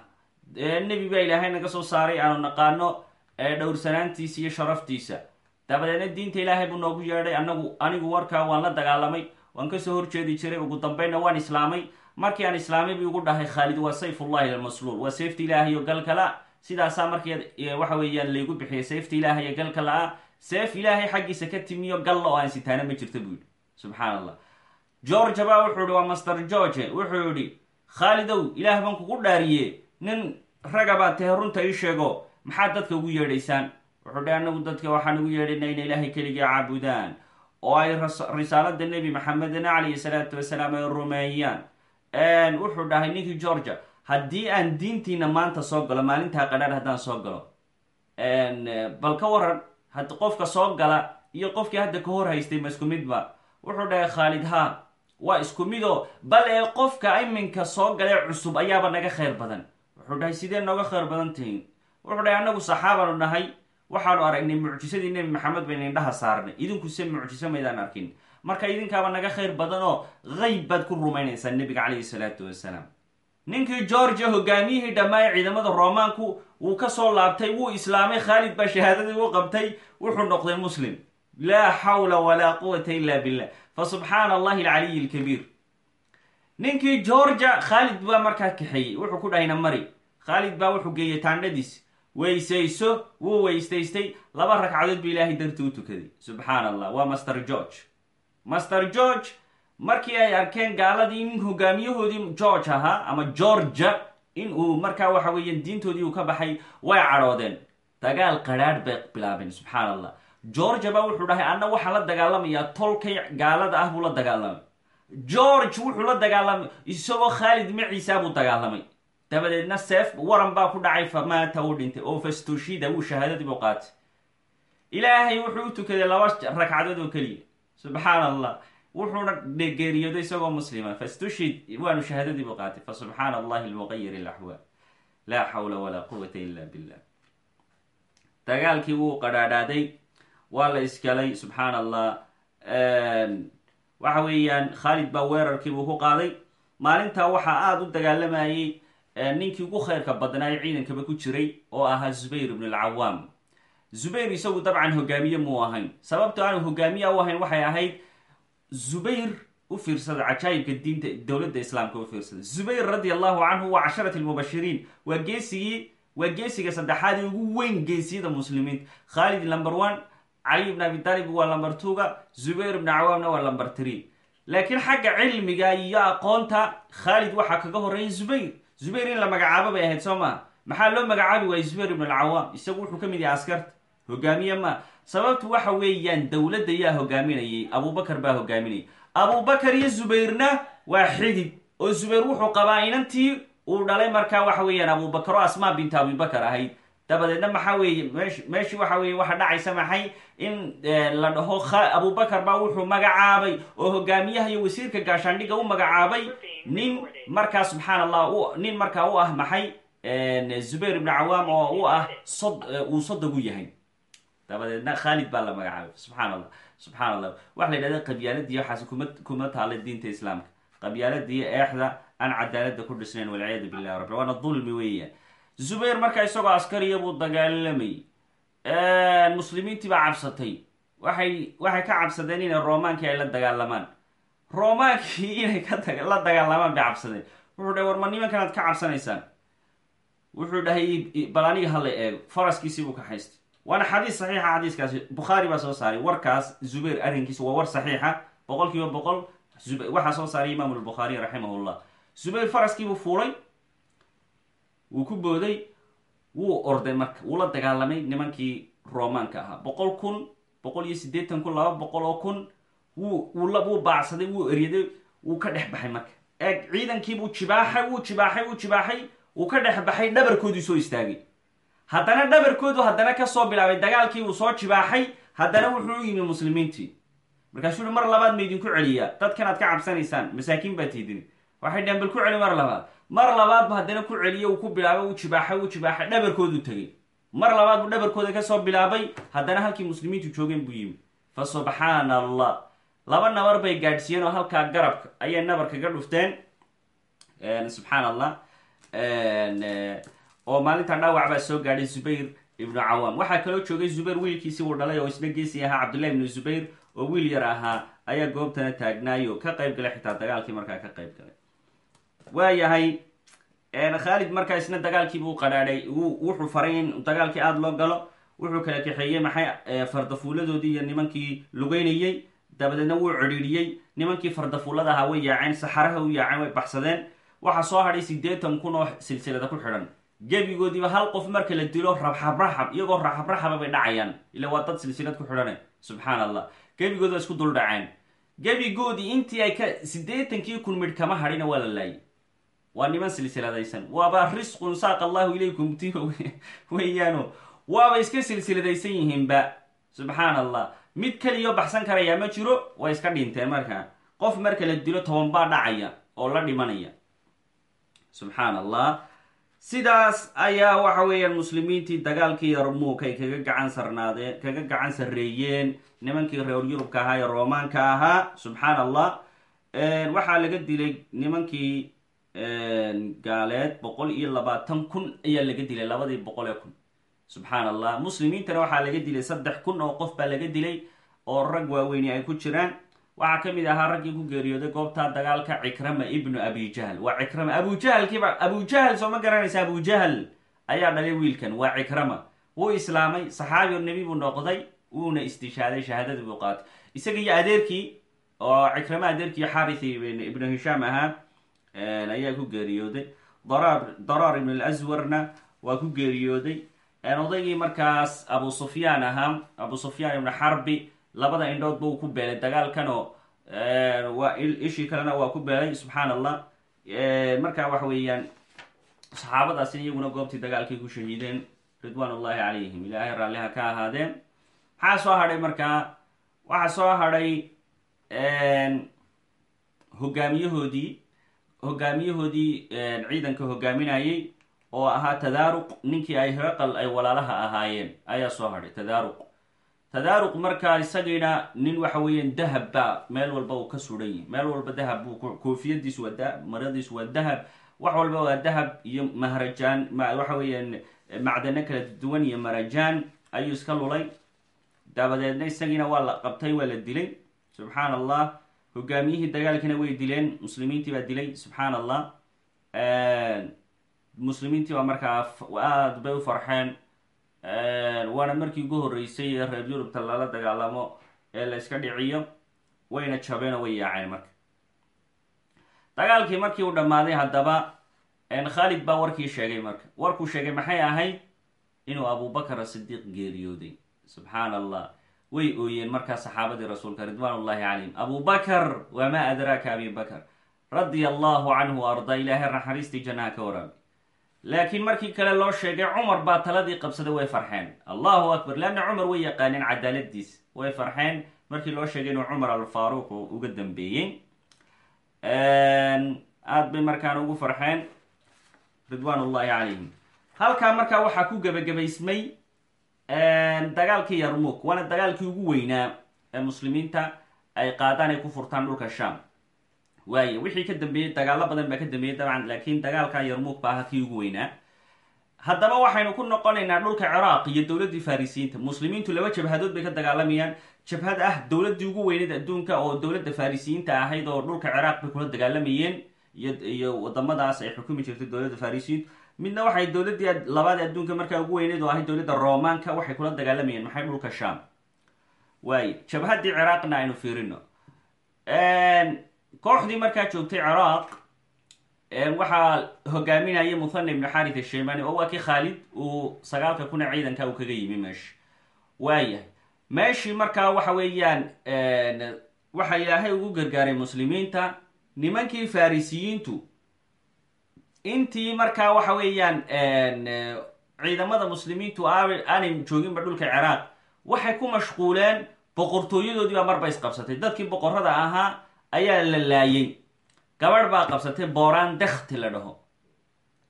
nebi baa ilaahay naga soo saaray aanu naqaano dhowrsanaantiisa iyo sharaftiisa. Dabadeedna diinta ilaahay buu noogu yeedhay anagu anigu warkaa waan la dagaalamay waan ka soo horjeedi jiray ugu dambeynna waan islaamay. Markii aan islaamay buu igu dhahay khaalid waa sayfullahi almasluul waa seefta ilaahay o galkala. Sidaasaa markii waxa weeyaan laygu bixiyay seefta ilaahay ee galka la-a seef ilaahay xaggiisa ka timiyo galla oo aan sitaana ma jirta buu yidhi. Subxaan allah george wuxuu yihi waa master george. Wuxuu yihi khaalidow ilaah baan kugu dhaariye nin raga baa tahe runta ii sheego maxaad dadka ugu yeedhaysaan? Wuxuu dhahay anagu dadka waxaan ugu yeedhayna inay ilaahay keligii caabudaan. Oo ay risaalada nebi maxamedna calayhi salaatu wasalaam ay rumeeyaan. Wuxuu dhahay ninkii georgia haddii aan diintiina maanta soo galo maalintaa qadhaadh haddaan soo galo. Bal ka waran had qofka soo gala iyo qofkii hadda ka hor haystay ma isku midba wuxuu dhahay khaalid ha waa isku mido bal ee qofka iminka soo galee cusub ayaaba naga khayr badan wuxuu dhahay sidee nooga khayr badan tihiin. Wuxuu dhahay annagu saxaabanu nahay waxaanu aragnay mucjisadii nebi maxamed baynu indhaha saarnay. Idinkuse mucjiso maydaan arkin. Marka idinkaaba naga khayr badan oo qayb baad ku rumaynaysaa nebiga calayhi salaatu wasalaam. Ninkii georgia hogaamiyihii dhammaa ee ciidamada roomaanku wuu ka soo laabtay wuu islaamay khaalid baa shahaadadii u qabtay wuxuu noqday muslim. Laa xawla walaa quwata illa billah. Fa subxaana allahi alcaliyi alkabiir ninkii georgia khaalid baa markaa kaxeeyey. Wuxuu ku dhahayna mari khaalid baa wuxuu geeyey taandhadiis. Weysayso wuu weystaystay. Laba ragcadood buu ilaahay dartii u tukaday. Subxaan allah waa master george. Master george markii ay arkeen gaaladii in hogaamiyahoodii george ahaa ama georgia in uu markaa waxa weeyaan diintoodii uu ka baxay way cadhoodeen dagaal qadhaadh bay bilaabeen subxaan allah georgia baa wuxuu dhahay anna waxaan la dagaalamayaa tolkay gaalada ah buu la dagaalamay george wuxuu la dagaalamay isagoo khaalid maciisa buu dagaalamay. Dabadeedna seef waran baa ku dhacay famaata uu dhintay. Oo fastoshida wuu shahaadadii buu qaatay. Ilaahay wuxuu u tukaday laba ragcadood oo keliya. Subxaan allah wuxuuna geeriyooday isagoo muslima. Fastushid waanu shahaadadii buu qaatay. Fa subxaana allahi almuqayir alaxwaal laa xawla walaa quwata ila billah. Dagaalkii wuu qadhaadhaaday. Waa la isgalay subxaan allah waxa weeyaan khaalid baa weerarkiibuu ku qaaday. Maalintaa waxaa aada u dagaalamayay ninkii ugu khayrka badnaa ee ciidankaba ku jiray oo ahaa zubayr ibn alcawaam zubayr isagu dabcan hogaamiye muu ahayn. Sababto aanu hogaamiye u ahayn waxay ahayd zubayr u fiirsada cajaayibka diinta dowladda islaamka u fiirsada. Zubayr radi allahu canhu waa casharat lmubashiriin waa geesigii waa geesiga saddexaad ee ugu weyn geesiyada muslimiinta. Khaalid number one cali ibn abi talib waa lamber twoga zubayr ibn cawaamna waa lamber tree laakiin xagga cilmiga iyo aqoonta khaalid waxaa kaga horreeyay zubayr zubayr in la magacaabo bay ahayd soo maha maxaa loo magacaabi waayay zubayr ibn alcawaam isagu wuxuu ka mid yahay askarta. Hogaamiye ma? Sababtu waxa weeyaan dowladda yaa hogaaminayay abubakar baa hogaaminayay abubakar iyo zubayrna waa xidid oo zubayr wuxuu qabaa inantii uu dhalay markaa waxa weeyaan abubakar oo asmaa binta abibakar ahayd dabadeedna maxaa weeye? Mesh meeshii waxa weeye waxa dhacaysa maxay? In la dhaho abubakar baa wuxuu magacaabay oo hogaamiyaha iyo wasiirka gaashaandhigga u magacaabay nin markaa subxaan allah nin markaa u ah maxay? Zubayr ibn cawaam oo u ah sod uu sodog u yahay. Dabadeedna khaalid baa la magacaabay subxaan allah subxaan allah waxa la yidhahda qabyaaladii waxaas kuma kuma taala diinta islaamka. Qabyaaladii eexda aan cadaalada ku dhisnayn walciyaadu billahi rabbi. Waana dulmi weeyaan zubayr markaa isagoo askariya buu dagaalamayy muslimiintii baa cabsatay. Waxay waxay ka cabsadeen inay roomaankii ay la dagaalamaan. Roomaankii inay ka la dagaalamaan bay cabsadeen. Wuxuu dhahay war ma nimankanaad ka cabsanaysaan? Wuxuu dhahay bal aniga hala eego. Faraskiisii buu ka haystay. Waana xadiis saxiixa xadiiskaasi. Bukhaari baa soo saaray. Warkaas zubayr arrinkiisa waa war saxiixa. Boqol kiiba boqol waxaa soo saaray imaamu lbukhaariy raximahullah. Zubayr faraskiibuu fuulay wuu ku booday wuu orday marka wuu la dagaalamay nimankii romaanka ahaa. Boqol kun boqol iyo siddeetan kun laba boqol oo kun wuu wuu baacsaday wuu eryaday wuu ka dhex baxay marka. Eeg ciidankiibuu jibaaxay wuu jibaaxay wuu jibaaxay wuu ka dhex baxay dhabarkoodii soo istaagay. Haddana dhabarkoodu haddana ka soo bilaabay dagaalkii uu soo jibaaxay haddana wuxuu u yimi muslimiintii. Markaasuu uhi mar labaad ma idinku celiyaa? Dadkan aad ka cabsanaysaan masaakiin baa tiidin waxay dheen bal ku celi mar labaad. Mar labaadbu haddana ku celiye uu ku bilaabay uu jibaaxay uu jibaaxay dhabarkoodu tegay mar labaad buu dhabarkooda ka soo bilaabay haddana halkii muslimiintu joogeen buu yimi fa subxaana allah laba nabar bay gaadhsiiyeen oo halkaa garabka ayay nabar kaga dhufteen. Subxaan allah oo maalinta dhaawac baa soo gaadhay zubayr ibnu cawaam waxaa kaloo joogay zubayr wiilkiisii uu dhalay oo isna geesi ahaa cabdullahi ibnu zubayr oo wiil yar ahaa ayaa goobtana taagnaayo ka qayb galay xitaa dagaalkii markaa ka qayb galay waayahay khaalid markaa isna dagaalkiibuu qadhaadhay wuxuu faray in dagaalkii aada loo galo. Wuxuu kala kaxeeyey maxay fardafuuladoodii iyo nimankii lugeynayey. Dabadeedna wuu cidhiidhiyey nimankii fardafuulada ahaa way yaaceen saxaraha u yaaceen way baxsadeen. Waxaa soo hadhay siddeetan kun oo silsilada ku xidhan. Gebigoodiiba hal qof marka la dilo rabxabraxab iyagoo raxabraxaba bay dhacayaan. Ila waa dad silsilad ku xidhane subxaan allah gebigoodi waa isku dul dhaceen. Gebigoodii intii ay ka siddeetankii kun midh kama hadhina waa la laayay waa niman silsiladaysan. Waaba risqun saaqa allahu ilaykum ti weeyaano. Waaba iska silsiladaysan yihiinba. Subxaan allah mid keliyo baxsan karayaa ma jiro way iska dhinteen markaa qof marka la dilo toban baa dhacaya oo la dhimanaya. Subxaan allah sidaas ayaa waxa weeyaan muslimiintii dagaalkii yarmuuk ay kaga gacan sarnaadeen kaga gacan sarreeyeen. Nimankii reer yurubka ahaa ee roomaanka ahaa. Subxaan allah waxaa laga dilay nimankii gaaleed boqol iyo labaatan kun ayaa laga dilay labadii boqol ee kun. Subxaan allah muslimiintana waxaa laga dilay saddex kun oo qof baa laga dilay oo rag waaweyni ay ku jiraan. Waxaa ka mid ahaa raggii ku geeriyooday goobtaa dagaalka cikrama ibnu abijahl waa cikrama. Abujahalkiiba abujahal soo ma garanaysa abujahal ayaa dhalay wiilkan. Waa cikrama. Wuu islaamay saxaabi nebi buu noqday wuuna istishaaday shahaadadii buu qaatay. Isaga adeerkii oo cikrama adeerkii xarith ibnu hishaam ahaa ayaa ku geeriyooday. Darar ibn alaswarna waa ku geeriyooday. Odaygii markaas abu sufyaan ahaa abu sufyaan ibnu xarbi labada indhoodba uu ku beelay. Dagaalkanoo waa ishii kalena waa ku beelay subxaan allah marka waxa weeyaan saxaabadaasina iyaguna goobtii dagaalkay ku shahiideen ridwaan ullahi calayhim. Ilaahay raalliha ka ahaadeen. Maxaa soo hadhay markaa waxaa soo hadhay hogaamiyahoodii hogaamiyahoodii ciidanka hogaaminayay oo ahaa tadaaruq ninkii ay heqal ay walaalaha ahaayeen ayaa soo hadhay tadaaruq. Tadaaruq markaa isagiina nin waxa weeyaan dahab baa meel walba uu ka suran meel walba dahab buu koofiyadiisu waa da maradiisu waa dahab wax walba waa dahab iyo mahrajaan waxa weeyaan macdano kala duwan iyo marajaan ayuu iska lulay. Dabadeedna isagiina waa la qabtay waa la dilay. Subxaan allah hogaamiyihii dagaalkiina way dileen muslimiintii baa dilay subxaan allah muslimiintii baa markaa aada bay u farxeen. Waana markii ugu horreysay ee reer yurubta lala dagaalamo ee la iska dhiciyo wayna jabeen oo way yaaceen marka. Dagaalkii markii uu dhammaaday haddaba khaalid baa warkii sheegay marka. Warkuu sheegay maxay ahayd? Inuu abubakar asidiiq geeriyooday. Subxaan allah way ooyeen markaa saxaabadii rasuulka ridwaan ullahi calayhim abubakar wamaa adraaka abi bakr radia allahu canhu arda ilaahay naxariistii jannaha ka waraabay laakiin markii kale loo sheegay cumar baa taladii qabsaday way farxeen. Allahu akbar leanna cumar way yaqaaneen cadaaladiis way farxeen. Markii loo sheegay inuu cumar alfaaruuq uga dambeeyey aada bay markaan ugu farxeen ridwaan ullahi calayhim. Halkaa markaa waxaa ku gebagabaysmay dagaalkii yarmuk waana dagaalkii ugu weynaa ee muslimiinta ay qaadaan ay ku furtaan dhulka sham waaye wixii ka dambeeyey dagaalo badan baa ka dambeeyey dabcan laakiin dagaalka yarmuk baa aha kii ugu weynaa. Haddaba waxaynu ku noqonaynaa dhulka ciraaq iyo dowladdii farisiyiinta muslimiintu laba jabhadood bay ka dagaalamayaan jabhad ah dowladdii ugu weyneyd adduunka oo dowladda farisiyiinta ahayd oo dhulka ciraaq bay kula dagaalamayeen iyo iyo wadamadaas ay xukumi jirtay dowladda farisiyiintu midna waxay dowladdii labaad adduunka markaa ugu weyneyd oo ahayd dowladda romaanka waxay kula dagaalamayeen maxay dhulka sham waaye jabhaddii ciraaqna aynu fiirino. Kooxdii markaa joogtay ciraaq waxaa hogaaminaya muthana ibnu xarit ashaybani oo waa kii khaalid uu sagaalka kuna ciidanka uu kaga yimi meesha waayahay meeshii markaa waxa weeyaan waxa ilaahay ugu gargaaray muslimiinta nimankii farisiyiintu intii markaa waxa weeyaan ciidamada muslimiintu aanay jooginba dhulka ciraaq. Waxay ku mashquuleen boqortooyadoodii baa marba isqabsatay. Dadkii boqorada ahaa ayaa la laayay. Gabadh baa qabsatay booraan dakti la dhaho.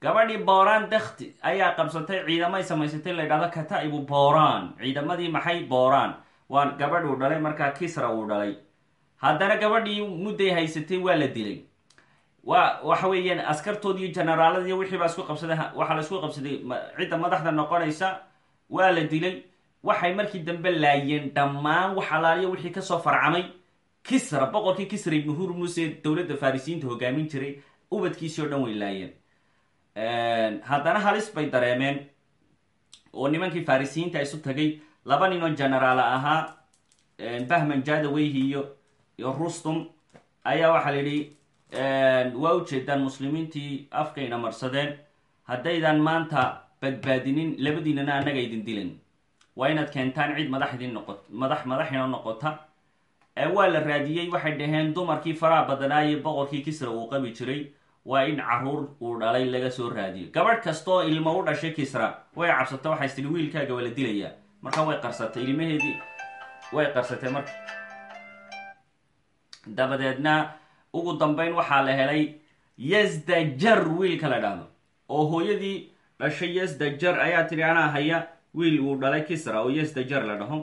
Gabadhii booraan dakti ayaa qabsatay ciidamay samaysatay la kataibu booraan. Ciidamadii maxay booraan? Waa gabadh uu dhalay markaa kisra uu dhalay. Haddana gabadhii mudday haysatay waa la dilay wa waxa weeyaan askartoodii generaaladiiyo wixii baa isku qabsaday waxaa la isku qabsaday cidda madaxda noqonaysa waa la dilay. Waxay markii dambe laayeen dhammaan wax alaaliya wixii ka soo farcamay. Kisra boqorkii kisra ibnu hurmuse dowladda farisiyiinta hogaamin jiray. Ubadkiisii o dhan way laayeen. Haddana halis bay dareemeen oo nimankii farisiyiinta isu tagay. Laba nin oo generaala ahaa bahman jadaweyhi iyo iyo rustum. Ayaa waxaa la waa ujeedaan muslimiintii afkayna marsadeen. Haddaydan maanta badbaadinin labadiinana annaga idin dilan waa inaad keentaan cid madax idin noqot madax madaxina noqota. Waa la raadiyey waxay dhaheen dumarkii faraha badanaaye boqorkii kisra uu qabi jiray. Waa in carruur uu dhalay laga soo raadiyo. Gabadh kastaoo ilmo u dhashay kisra way cabsata waxays tiri wiilkaaga waa la dilayaa marka way qarsatay ilmaheedii way qarsatay marka. Dabadeedna ugu dambeyn waxaa la helay yasdajar wiilka la dhahdo oo hooyadii dhashay yasdajar ayaa tiri anaa haya wiil uu dhalay kisra. Oo yasdajar la dhaho.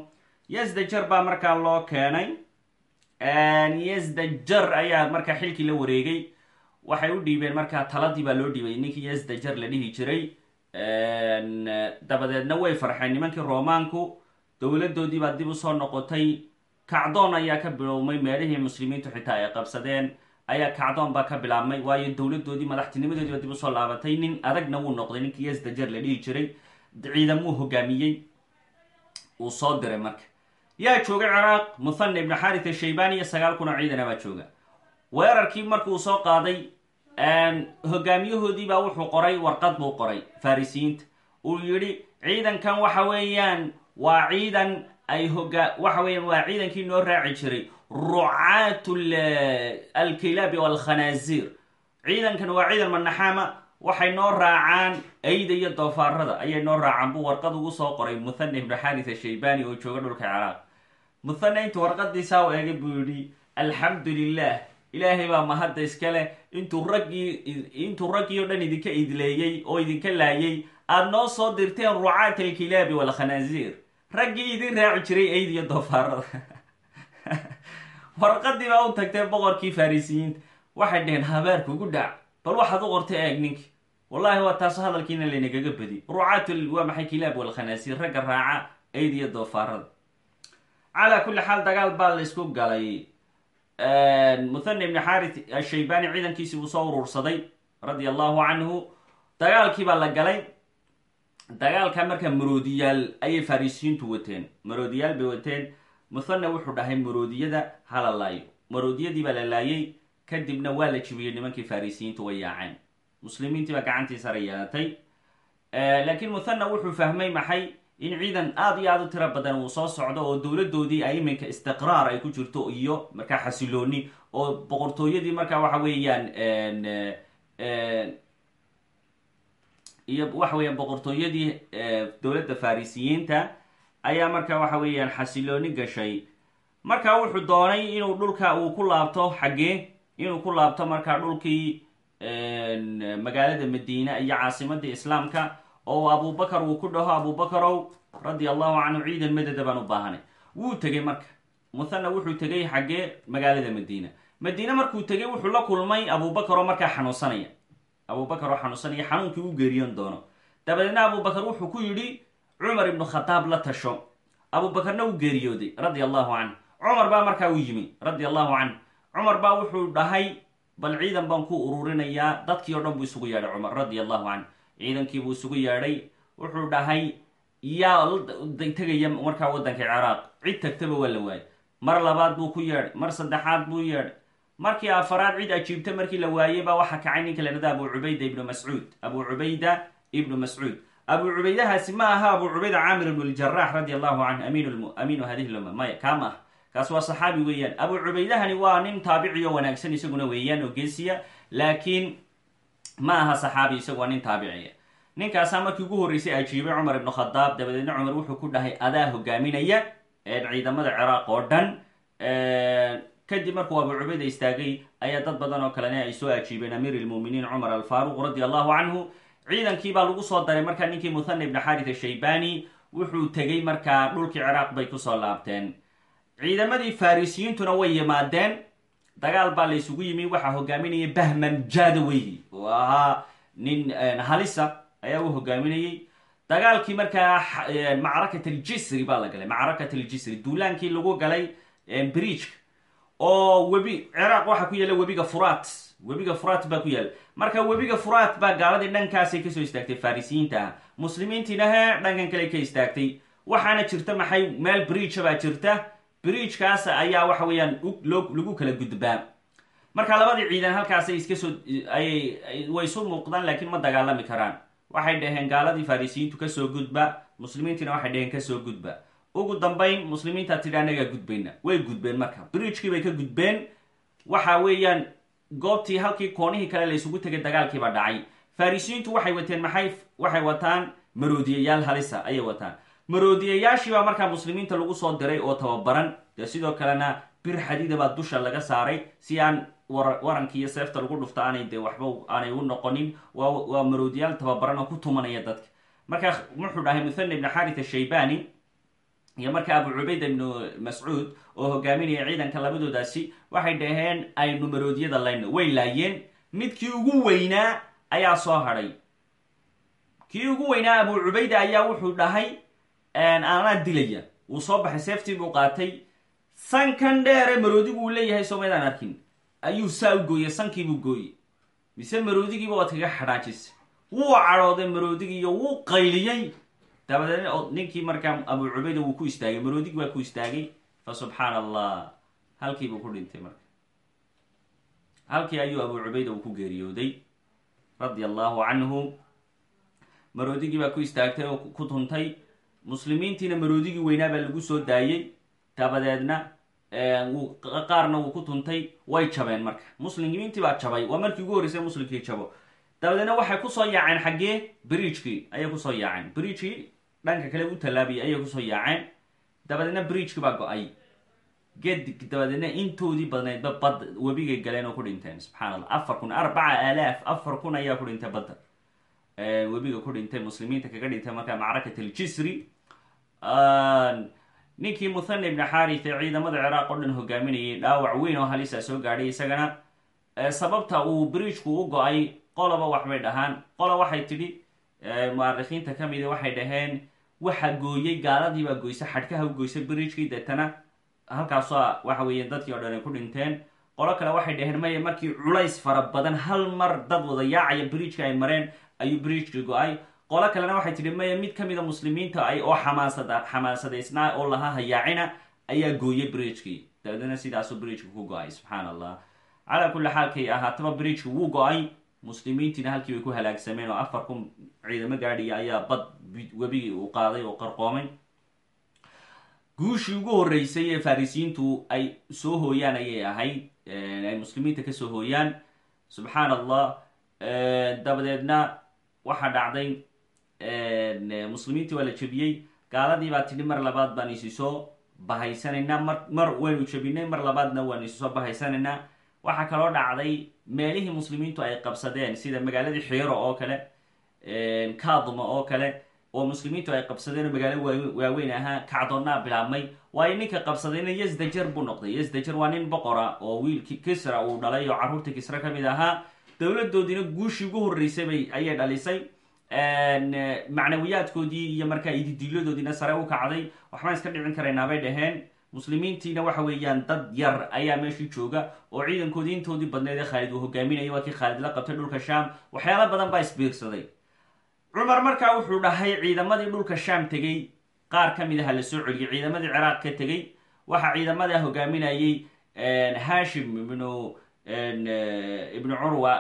Yasdajar baa markaa loo keenay. Yasdajar ayaa markaa xilkii la wareegay. Waxay u dhiibeen markaa taladii baa loo dhiibay. Ninkii yasdajar la dhihi jiray dabadeedna way farxeen. Nimankii romaanku dowladoodii baa dib u soo noqotay kacdoon ayaa ka bilowmay meelihii muslimiintu xitaa ay qabsadeen. Ayaa kacdoon baa ka bilaabmay waayo dowladoodii madaxtinimadoodii baa dib u soo laabatay. Nin adagna wuu noqday ninkii yasdajar la dhihi jiray. Ciidamuu hogaamiyey. Uu soo diray marka. Yaa jooga ciraaq muthana ibnu xarit ashaybani iyo sagaal kun oo ciidana baa jooga. Weerarkii markuu soo qaaday hogaamiyahoodii baa wuxuu qoray warqad buu qoray farisiyiinta. Uu yidhi ciidankan waxa weeyaan waa ciidan ay hoga waxa weeyaan waa ciidankii noo raaci jiray. Rucaat alkilaabi walkhanaazir ciidankan waa ciidan manaxaama waxay noo raacaan ayda iyo doofaarada ayay noo raacaan buu warqad ugu soo qoray muthana ibnu xaritha shaybani oo jooga dhulka ciraaq. Muthana intuu warqadiisaa u eegay buu yidhi alxamdu lilah ilaahay baa mahadda iska leh. Intuu raggii intuu raggii o dhan idinka idleeyey oo idinka laayay aada noo soo dirteen rucaat alkilaabi walkhanaaziir raggii idin raaci jiray ayd iyo doofaarada warqadii baa u tagtee boqorkii farisiyiinta. Waxay dhaheen habaarka ugu dhac. Bal waxaad u qortay eeg ninki. Wallahi waa taas hadalkiina laynagaga badi rucaat waa maxay kilaab walkhanaasiir ragga raaca ayd iyo doofaarada calaa kulli xaal dagaal baa la isku galay. Muthana ibni xarit ashaybani ciidankiisii uu soo urursaday radia allahu canhu. Dagaalkii baa la galay dagaalka markaa maroodiyaal ayay farisiyiintu wateen. Maroodiyaal bay wateen. Muthana wuxuu dhahay maroodiyada hala laayo maroodiyadii baa la laayay kadibna waa la jibiyey nimankii farisiyiintu way yaaceen. Muslimiintii baa gacantii sare yeelatay. Laakiin muthana wuxuu fahmay maxay in ciidan aada iyo aada u tiro badan uu soo socdo oo dowladoodii ay iminka istiqraar ay ku jirto iyo markaa xasilooni oo boqortooyadii markaa waxa weeyaan iyo waxa weeyaan boqortooyadii dowladda farisiyiinta ayaa marka waxa weeyaan xasilooni gashay. Marka wuxuu doonay inuu dhulka uu ku laabto xaggee inuu ku laabto markaa dhulkii magaalada madiina iyo caasimadii islaamka oo abubakar uu ku dhaho abubakarow radia allahu canhu ciidan madada baan u wuu tegey marka. Muthana wuxuu tegay xaggee magaalada madiina. Madiine markuu tegay wuxuu la kulmay abubakar oo markaa xanuunsanaya abubakar oo xanuunsanaya xanuunkii u geeriyon doono. Dabadeedna abubakar wuxuu ku yidhi cumar ibnu khataab la tasho. Abubakarna u geeriyooday radia allahu canh cumar baa markaa u yimi radia allahu canh cumar baa wuxuu dhahay bal ciidan baan ku ururinayaa dadkii o dhan buu isugu yeedhay cumar radia allahu canh ciidankii buu isugu yeedhay wuxuu dhahay yaa tegaya markaa waddanka ciraaq. Cid tagtaba waa la waayay. Mar labaad buu ku yeedhay mar saddexaad buu yeedhay markii afaraad cid ajiibta markii la waayey baa waxaa kacay ninka la dhahda abu cubayda ibnu mascuud. Abu cubayda ibnu mascuud. Abu cubaydahaasi ma aha abu cubayda caamir ibnu ljarax radi allahu canhu amiinu hadihi lumma. Maya kaa ma ah. Kaas waa saxaabi weeyaan. Abu cubaydahani waa nin taabiciyo wanaagsan isaguna weeyaan oo geesiya laakiin ma aha saxaabi isagu waa nin taabiciya ninkaasaa markii ugu horreysay ajiibay cumar ibnu khadaab. Dabadeedna cumar wuxuu ku dhahay adaa hogaaminaya ciidamada ciraaq oo dhan kadib markuu abu cubayda istaagay ayaa dad badan oo kalena ay soo ajiibeen amiir lmuminiin cumar alfaaruq radi allahu canhu ciidankii baa lagu soo daray markaa ninkii muthana ibni xarit shaybani. Wuxuu tegay markaa dhulkii ciraaq bay ku soo laabteen. Ciidamadii farisiyiintuna way yimaadeen. Dagaal baa la isugu yimi waxaa hogaaminaya bahman jadawey oo ahaa nin halisa ayaa u hogaaminayay. Dagaalkii markaa macrakat aljisri baa la galay. Macrakat aljisri duulaankii lagu galay bridgeka oo webi ciraaq waxaa ku yaalla webiga furat webiga furat baa ku yaalla marka webiga furat baa gaaladii dhankaasay ka soo istaagtay farisiyiinta ah. Muslimiintiina he dhankan kale ka istaagtay. Waxaana jirta maxay? Meel bridge baa jirta. Bridgekaas ayaa waxa weeyaan lagu kala gudbaa. Marka labadii ciidan halkaasay iska soo ayay way isu muuqdaan laakiin ma dagaalami karaan. Waxay dhaheen gaaladii farisiyiintu ka soo gudba muslimiintiina waxay dhaheen ka soo gudba ugu dambayn muslimiinta tidhi anagaa gudbayna way gudbeen marka. Bridgekii bay ka gudbeen. Waxa weeyaan goobtii halkii koonihii kale la isugu tegay dagaalkiibaa dhacay. Farisiyiintu waxay wateen maxay waxay wataan maroodiyayaal halisa ayay wataan. Maroodiyayaashiibaa markaa muslimiinta lagu soo diray oo tababaran. Dee sidoo kalena bir xadiida baa dusha laga saaray. Si aan warankii iyo seefta lagu dhufto aanay dee waxba aanay u noqonin. Waa maroodiyaal tababaran oo ku tumanaya dadka. Markaa wuxuu dhahay muthana ibni xarit shaybani iyo marka abu cubayda ibnu mascuud oo hogaaminaya ciidanka labadoodaasi waxay dhaheen aynu maroodiyada layno way laayeen. Midkii ugu weynaa ayaa soo hadhay. Kii ugu weynaa abu cubayda ayaa wuxuu dhahay aanaa dilaya. Wuu soo baxay seeftii buu qaatay. Sankan dheere maroodigu uu leeyahay soomaydaan arkin. Ayuu saa u gooyey sankiibuu gooyey. Mise maroodigiiba waad kaga xadhaajisay wuu cadhooday maroodigiiyo wuu qayliyey dabadeedna ninkii markaa abu cubayda wuu ku istaagay maroodigii waa ku istaagay fa subxaan allah halkii buu ku dhintay marka. Halkii ayuu abu cubayda uu ku geeriyooday radia allahu canhu maroodigii baa ku istaagtay oo ku tuntay. Muslimiintiina maroodigii weynaa baa lagu soo daayey dabadeedna qaarna wuu ku tuntay. Way jabeen marka. Muslimiintii baa jabay waa markii ugu horreysay muslimkii jabo dabadeedna waxay ku soo yaaceen xaggee bridgekii ayay ku soo yaaceen. Bridgekii dhanka kale u tallaabiyay ayay ku soo yaaceen dabadeedna bridgekii baa go'ay. Gedi dabadeedna intoodii badnaydba bad webigay galeen oo ku dhinteen. Subxana allah afar kun arbaca aalaaf afar kun ayaa ku dhintay badda. Webiga ku dhintay muslimiinta kaga dhintay markaa macrakat aljisri ninkii muthana ibni xarithe ciidamada ciraaq oo dhan hogaaminayay dhaawac weyn oo halisa soo gaadhay isagana. Sababta uu bridgeku u go'ay qolaba waxbay dhahaan. Qola waxay tidhi muarikiinta kamida waxay dhaheen waxa gooyey gaaladiibaa goysa xadhkaha u goysay bridgekii deetana. Halkaasoo waxa weeye dadkii o dhan ay ku dhinteen. Qolo kale waxay dhaheen maya markii culays fara badan hal mar dad wada yaacaya bridgeka ay mareen ayuu bridgeki go'ay. Qolo kalena waxay tidhi maya mid kamida muslimiinta ay oo xamaasada xamaasadaysnaa oo lahaa hayaacina ayaa gooyay bridgekii dabeedna sidaasuu bridgeka ku go'ay subxaan allah calaa kulli xaalkay ahaataba bridgeki wuu go'ay. Muslimiintiina halkii bay ku halaagsameen oo afar kun ciidamo gaadhiya ayaa bad webigii uu qaaday oo qarqoomay. Guushii ugu horreysay ee farisiyiintu ay soo hooyaan ayay ahayd ay muslimiinta ka soo hooyaan. Subxaan allah dabadeedna waxaa dhacday muslimiintii waa la jebiyey. Gaaladii baa tidhi mar labaad baan isi soo bahaysanaynaa. Mar mar waynu jebinay mar labaadna waan isi soo bahaysanaynaa. Waxaa kaloo dhacday meelihii muslimiintu ay qabsadeen sida magaaladii xiiro oo kale kaduma oo kale oo muslimiintu ay qabsadeen magaalo waaweyn ahaa kacdoonnaa bilaabmay. Waayo ninka qabsadayna yasdajer buu noqday. Yasdajer waa nin boqora oo wiilki kisra uu dhalay oo carruurta kisra ka mid ahaa. Dowladoodiina guushii ugu horreysay ayay dhalisay. Macnawiyaadkoodii iyo markaa ididiiladoodiina sare u kacday. Waxbaan iska dhicin karaynaa bay dhaheen. Muslimiintiina waxa weeyaan dad yar ayaa meeshii jooga oo ciidankoodii intoodii badneed ee khaalid uu hogaaminayay waa kii khaalid la qabtay dhulka sham waxyaala badan baa isbiirsaday cumar markaa wuxuu dhahay ciidamadii dhulka sham tegey qaar ka mid aha la soo celiyay ciidamadii ciraaq ka tegey waxaa ciidamadaa hogaaminayay hashim ibnu ibnu curwa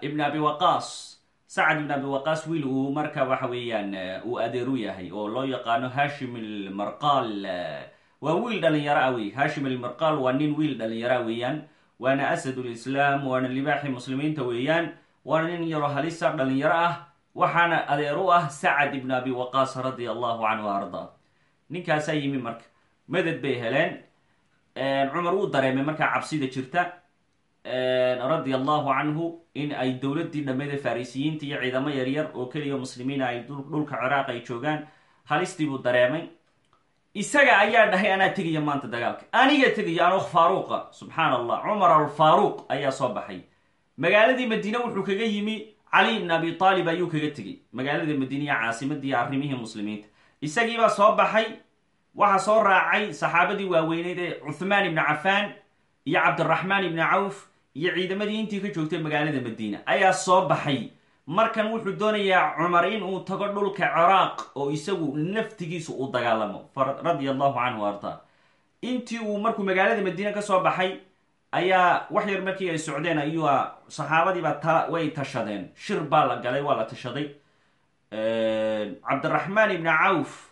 ibn abi waqas sacad ibn abi waqas wiil uu waxa weeyaan uu adeeru yahay oo loo yaqaano hashim almarqal waa wiil dhalinyaro ah wey hashim almarqal waa nin wiil dhalinyara weeyaan waana asad lislaam waana libaaxi muslimiinta weeyaan waana nin yaroo halisa dhalinyaro ah waxaana adeer u ah sacad ibn abi waqas radia allahu canhu arda ninkaasaa yimi marka. Madad bay heleen. Cumar wuu dareemay markaa cabsida jirta. Radia allahu canhu in ay dowladii dhammeede farisiyiinta iyo ciidamo yaryar oo keliya muslimiina ay dhulka ciraaq ay joogaan halistii buu dareemay. Isaga ayaa dhahay anaa tegaya maanta dagaalka. Aniga tegaya anoo faaruuqa. Subxaan allah cumar alfaaruuq ayaa soo baxay magaaladii madiine wuxuu kaga yimi cali ibn abi ayuu kaga tegey. Magaalada madiiniya caasimadii arrimihii muslimiinta. Isagiibaa soo baxay waxaa soo raacay saxaabadii waaweyneyd ee cuthmaan ibni cafaan iyo cabdiraxmaan ibni cawf iyo ciidamadii intii ka joogtay magaalada madiina. Ayaa soo baxay. Markan wuxuu doonayaa cumar in uu tago dhulka ciraaq oo isagu naftigiisu uu dagaalamo radia allahu canhu arda intii uu markuu magaalada madiine ka soo baxay ayaa wax yar markii ay socdeen ayuu saxaabadiibaa ta way tashadeen. Shir baa la galay waa la tashaday. Cabdiraxmaan ibni cawf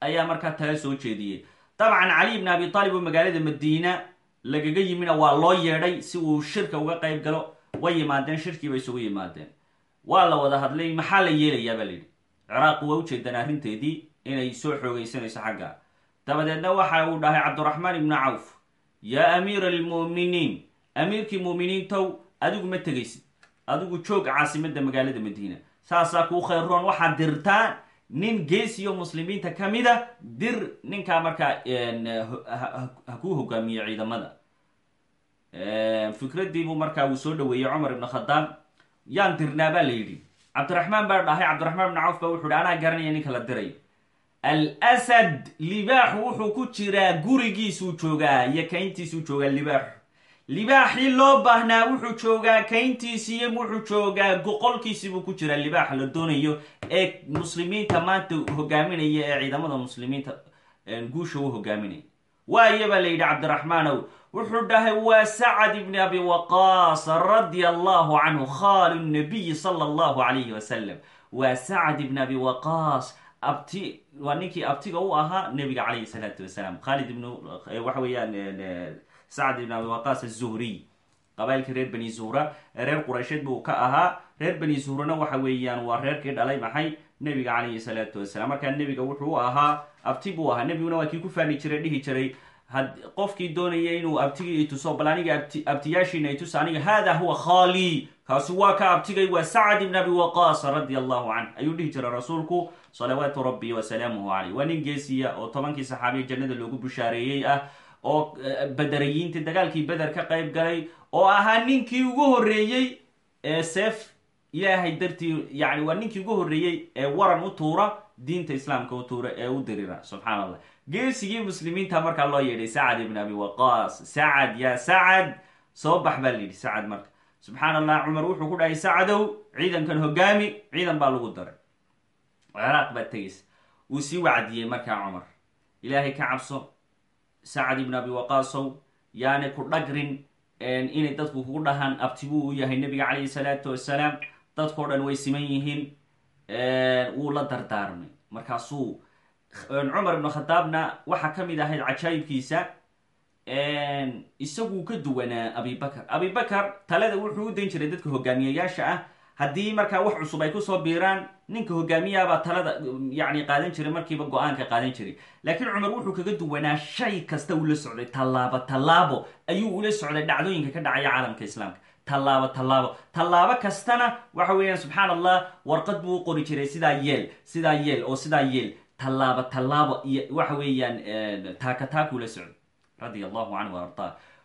ayaa markaa tala soo jeediyey. Dabcan cali ibn abi taalib oo magaalada madiina lagaga yimina waa loo yeedhay si uu shirka uga qayb galo way yimaadeen shirkii bay isugu yimaadeen. Waa la wada hadlay maxaa la yeelayaa baa layidhi ciraaq waa ujeedaan arrinteedii inay soo xoogaysanayso xagga. Dabadeedna waxa uu dhahay cabdiraxmaan ibnu cawf yaa amiira almu'miniin amiirkii mu'miniintow adigu ma tegaysid. Adigu joog caasimada magaalada madiina. Saasaa kuu khayroon waxaad dirtaa nin geesiyo muslimiinta ka mida dir ninkaa markaa ha kuu hogaamiyo ciidamada. Fikradiibuu markaa uu soo dhaweeyey cumar ibn khadaab yaan dirnaa baa la yidhi. Cabdiraxmaan baa dhahay cabdiraxmaan ibn cawf baa wuxu hi anaa garanaya ninka la diray alsad libaaxu wuxuu ku jiraa gurigiisuu joogaa iyo kayntiisuu joogaa libaaxu. Libaaxii loo baahnaa wuxuu joogaa kayntiisiiyo wuxuu joogaa goqolkiisii buu ku jiraa libaaxa la doonayo ee muslimiinta maanta hogaaminaya ee ciidamada muslimiinta guusha u hogaaminaya waayo baa la yidhi cabdiraxmaanow wuxuu dhahay waa sacad ibni abi waqaas radia allahu canhu khaalu nabiyi sala allahu alayhi wasalam waa sacad ibni abi waqaas abti waa ninkii abtiga u ahaa nebiga calayhi salaatu wasalaam. Khaalid ibnu waxa weeyaan sacd ibn abi waqas azuhriy qabailka reer bani zuhra. Ee reer quraysheed buu ka ahaa. Reer bani zuhrana waxa weeyaan waa reerkii dhalay maxay? Nebiga calayhi salaatu wasalaam. Markaa nebiga wuxuu ahaa abti buu ahaa. Nebiguna waa kii ku faani jiray dhihi jiray. Qofkii doonaya inuu abtigii ituso bal aniga abti abtiyaashiina itus aniga hada huwa khali kaasi waa ka abtigay waa sacad ibn abi waqas radia allahu canh ayuu dhihi jiray rasuulku salawaatu rabbi wasalaamuhu caleyh waa nin geesiya oo tobankii saxaabiya jannada loogu bushaareeyey ah oo bederayiinta dagaalkii beder ka qayb galay oo ahaa ninkii ugu horreeyey ee seef ilaahay dartii yani waa ninkii ugu horreeyey ee waran u tuura diinta islaamka u tuura ee u dirira. Subxaan allah geesigii muslimiinta markaa loo yeedhay sacad ibn abi waqas sacad ya sacad soo bax baa la sacad marka subxaan allah cumar wuxuu ku dhahay sacadow ciidankan hogaami ciidan baa lagu daray. Ciraaq baad tegaysa wuu sii wacdiyey markaa cumar. Ilaahay ka cabso sacad ibn abi waqasow yaanay ku dhagrin inay dadku kugu dhahaan abtibuu u yahay nebiga calayhi salaatu wasalaam dadkao dhan way siman yihiin wuu la dardaarmay. Markaasuu cumar ibnu khadaabna waxaa ka mid ahayd cajaayibkiisa isaguu ka duwanaa abibakar. Abibakar talada wuxuu u dayn jiray dadka hogaamiyayaasha ah. Haddii markaa wax cusub ay ku soo biiraan ninka hogaamiyahabaa talada yani qaadan jiray markiiba go'aanka qaadan jiray. Laakiin cumar wuxuu kaga duwanaa shay kasta ula socday. Tallaabo tallaabo ayuu ula socday dhacdooyinka ka dhacaya caalamka islaamka. Tallaabo tallaabo tallaabo kastana waxa weeyaan subxaan allah warqad buu u qori jiray. Sidaa yeel sidaa yeel oo sidaa yeel. Tallaabo tallaabo iyo waxa weeyaan taaka taakuu la socday radia allahu canhu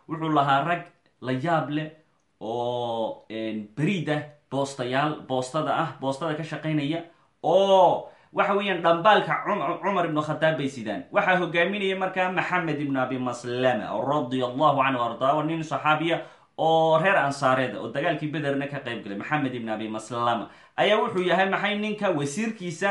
wuxuu lahaa rag la yaab leh oo beriid ah boostayaal boostada ah boostada ka shaqaynaya oo waxa weeyaan dhambaalka cumar ibnu khadaab bay sidaan. Waxaa hogaaminaya markaa maxamed ibn abi maslama radia allahu canhu ardaa waa nin saxaabiya oo reer ansaareed oo dagaalkii bederna ka qayb galay maxamed ibn abi maslama. Ayaa wuxuu yahay maxay ninka wasiirkiisa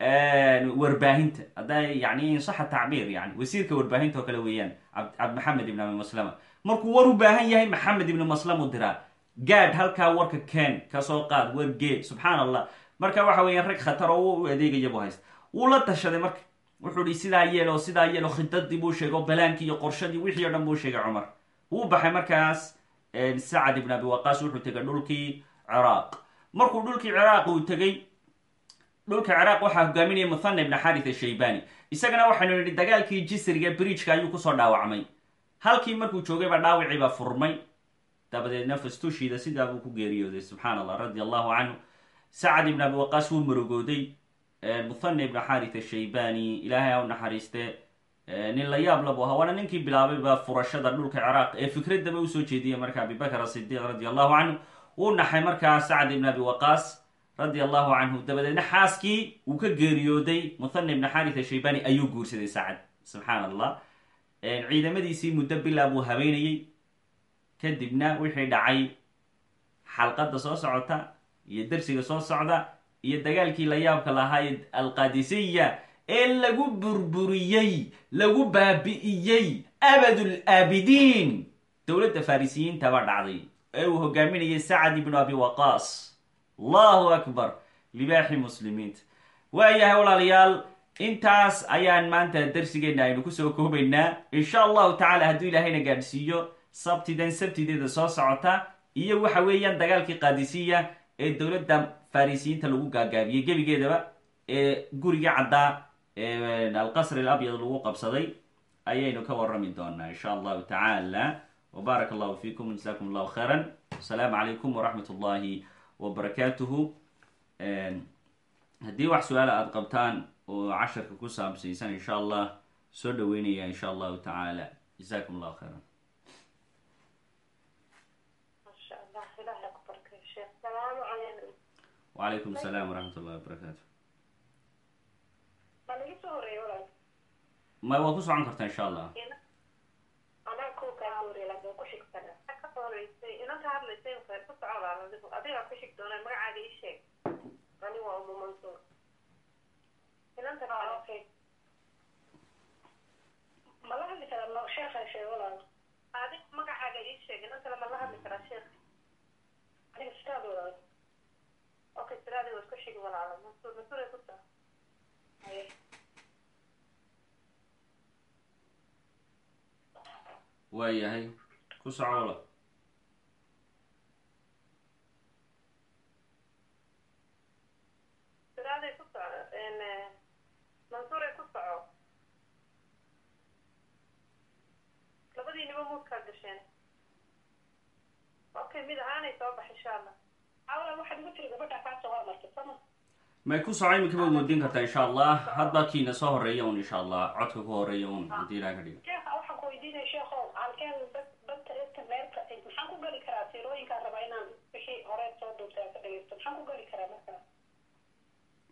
warbaahinta. Hadda yani insaxa tacbiir yani. Wasiirka warbaahinta oo kale weeyaan cabd maxamed ibn abi maslama. Markuu war u baahan yahay maxamed ibn maslam u diraa. Gaadh halkaa warka ken ka soo qaad wargee subxaan allah marka waxa weeyaan rag khatar oo u adeegaya buu haysta wuu la tashaday marka. Wuxuu hi sidaa yeel oo sidaa yeel oo khidadii buu sheegay oo balaankii iyo qorshadii wixii o dhan buu sheegay cumar. Wuu baxay markaas sacad ibn abi waqas wuxuu tegay dhulkii ciraaq. Markuu dhulkii ciraaq uu tegey dhulka ciraaq waxaa hogaaminaya muthana ibn xarit ashaybani isagana waxaynu nidhi dagaalkii jisriga bridgka ayuu ku soo dhaawacmay. Halkii markuu joogay baa dhaawicii baa furmay. Dabadeedna fastushiida sidaa buu ku geeriyooday subxaan allah radia allahu canhu. Sacad ibn abi waqas wuu marogooday. Muthana ibn xarit ashaybani ilaahay ha u naxariiste. Nin la yaab labu ahaa waana ninkii bilaabay ba furashada dhulka ciraaq ee fikradaba u soo jeediyay marka abibakr asidiq radia allahu canhu wuu naxay markaa sacad ibn abi waqas radia allahu canhu dabadeedna xaaskii uu ka geeriyooday muthana ibn xarit ashaybani ayuu guursaday sacad. Subxaan allah ciidamadiisii muddo bilaa buu habeynayey kadibna wixii dhacay xalqadda soo socota iyo dersiga soo socda iyo dagaalkii la yaabka lahayd alqadisiya ee lagu burburiyey lagu baabi'iyey abadul aabidiin. Dowladda farisiyiinta baa dhacday ee uu hogaaminayay sacad ibnu abi waqas allahu akbar. Libaaxi muslimiinta waayahay walaalayaal intaas ayaan maanta darsigeenna aynu ku soo koobaynaa. Insha allahu tacala hadduu ilaahayna gaadhsiiyo sabtidan sabtideeda soo socota iyo waxa weeyaan dagaalkii qaadisiya ee dowladda farisiyiinta lagu gaagaabiyey gebigeedaba ee gurigii caddaa alqasr alabyad lagu qabsaday ayaynu ka warrami doonaa insha allahu tacaala. Wbaaraka allahu fiikum jasakum allahu khayran. Asalaamu calaykum waraxmat ullahi wabarakaatuhu haddii wax su'aala aada qabtaan oo casharka ku saabsaysan insha allah soo dhaweynaya insha allahu tacaala. Jasakum allahu khayran. Wacalaykum asalaam waraxmat ullahi wabarakaatu ma waa ku socon kartaa insha allah anaa kuu kaa horreeya laakiin ku xigtana ka soo horeysay inanta hadlaysay waxay ku socodaan adigu adigaa ku xig doonaa magacaaga ii sheeg ani waa umu mansuur inanta okay. Ma la hadli karaa ma sheekha sheeg walaal adig magacaaga ii sheeg inantana ma la hadli karaa sheekh aniga siraad walaal okay siraadi waa isku xigi walaalo mansuur mansuur ay. Ku taa haye waayahay ku socola mansuure ku soco labadiiniba muudkaa gasheen okay mid ahaanay soo bax insha allah caawalan waxaad igu tiri gabadha kaa soo hormartay sama may ku soco imika baad moodin kartaa insha allah hadba kiina soo horreeya un insha allah codka ku horreeya un haddii ilaha ka dhigo sheekha waxaan ku weydiinaya sheekho halkeen dadka dadka meerka maxaan ku geli karaa tirooyinkaan rabaa inaan wixii horeed soo duubtay ka dhegeysto maxaan ku geli karaa markaas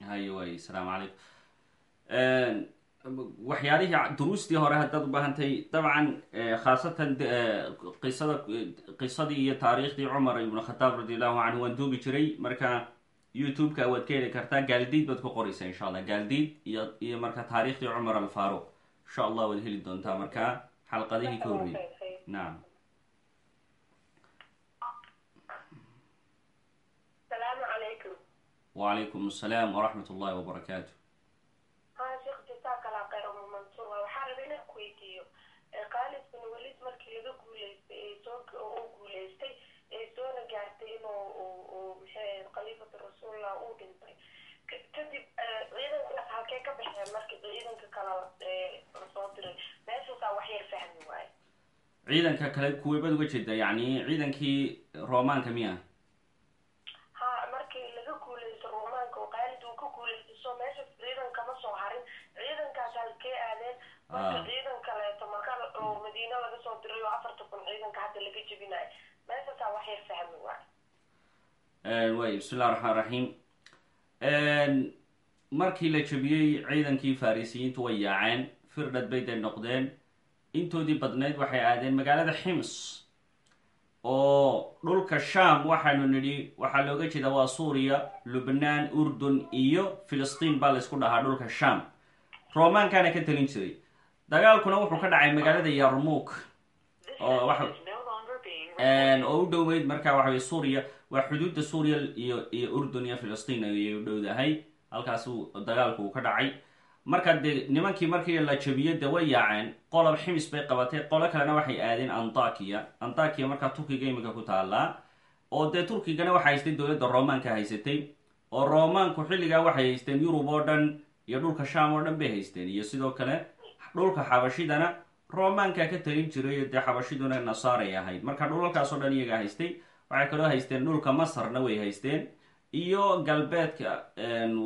haye waay asalaamu calaykum waxyaalihii duruustii hore haddaad u baahantay dabcan khaasatan qisada qisadii iyo taariikhdii cumar ibnu khataab radi allahu canhu waan duubi jiray. Marka youtube-ka waad ka heli kartaa gaaldiid baad ku qoraysaa insha allah gaaldiid iyo iyo marka taariikhdii cumar alfaruq insha allah waad heli doontaa marka xalqadihii ka horreeyay. Nacam meeshaasaa wax yar fahmi waaye ciidanka kale kuweebad uga jeeda yacni ciidankii romaanka miya ha markii laga guuleysto ruumaanka oo qaalid uu ka guuleystay soo meesha ciidan kama soo harin ciidankaas halkee aadeen marka ciidan kaleeto oo madiine laga soo diray oo afarta kun ciidanka hadda laga jebinayo meeshaasaa wax yar fahmi waaye way bismi llahi raxmaan raxiim markii la jebiyey ciidankii farisiyiintu way yaaceen firdhad bay day noqdeen intoodii badnayd waxay aadeen magaalada xims oo dhulka sham waxaanu nidhi waxaa looga jeeda waa suuriya lubnaan urdun iyo filistiin baa laysku dhahaa dhulka sham romaankaana ka talin jiray dagaalkuna wuxuu ka dhacay magaalada yarmuk oo u dhoweyd marka waxa wey suuriya waa xuduudda suuriya iyo iyo urdun iyo filistiin ayay u dhowdahay. Halkaasuu dagaalku uu ka dhacay. Marka dee nimankii markii la jabiyo de way yaaceen qolob ximis bay qabatay. Qolo kalena waxay aadeen antakiya. Antakiya markaa turkiga iminka ku taallaa. Oo dee turkigana waxay haystay dowladda romaanka haysatay. Oo romaanku xilligaa waxay haysteen yurub oo dhan iyo dhulka sham oo dhan bay haysteen. Iyo sidoo kale dhulka xabashidana romaanka ka talin jiray dee xabashiduna nasaaray ahayd. Marka dhulalkaasoo dhan iyagaa haystay waxay kaloo haysteen dhulka masarna way haysteen iyo galbeedka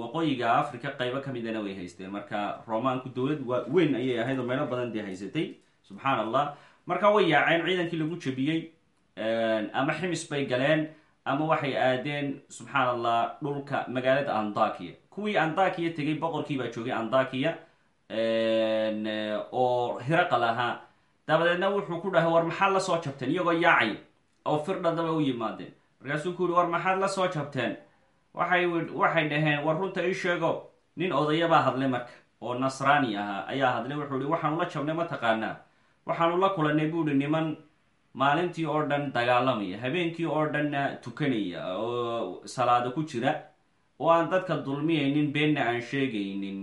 waqooyiga africa qaybo kamidana way haysteen. Marka romaanku dowlad weyn ayay ahayd oo meelo badan dee haysatay. Subxaan allah marka way yaaceen ciidankii lagu jebiyey ama ximis bay galeen ama waxay aadeen subxaan allah dhulka magaalada antakiya kuwii antakiya tegay boqorkii baa joogay antakiya oo hiraqal ahaa dabadeedna wuxuu ku dhahay war maxaad la soo jabteen? Iyagoo yaacay. Oo firdhadaba u yimaadeen. Markaasuu ku yihi war maxaad la soo jabteen? Waxay waxay dhaheen war runta ii sheego. Nin odayabaa hadlay marka oo nasraani ahaa ayaa hadlay. Wuxuu ihi waxaanu la jabnay mataqaanaa waxaanu la kulanay buuhi niman maalintii oo dhan dagaalamaya habeenkii oo dhanna tukanaya oo salaado ku jira oo aan dadka dulmiyaynin beenna aan sheegaynin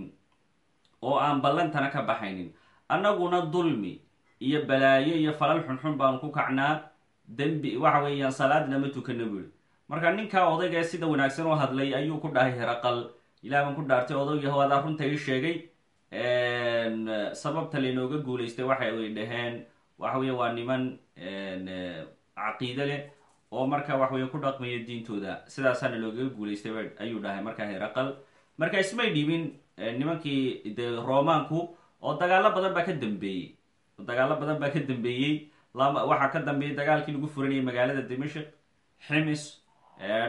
oo aan ballantana ka baxaynin. Annaguna dulmi iyo balaayo iyo falal xunxun baanu ku kacnaa. Dembi waxa weeyaan salaadna ma tukana buuri marka ninkaa odayga sida wanaagsan oo hadlay ayuu ku dhahay hiraqal ilaah baan ku dhaartay odayga hawaadaa runta ii sheegay. Sababta laynooga guulaystay waxay ay dhaheen. Waxa weeye waa niman caqiide leh oo marka wax weye ku dhaqmaya diintooda. Sidaasaana loogaga guulaystay ayuu dhahay markaa hiraqal marka ismay dhiibin nimankii de romaanku oo dagaalo badan baa ka dambeeyey. Dagaalo badan baa ka dambeeyey. Waxaa ka dambeeyey dagaalkii lagu furanayay magaalada dimashik ximis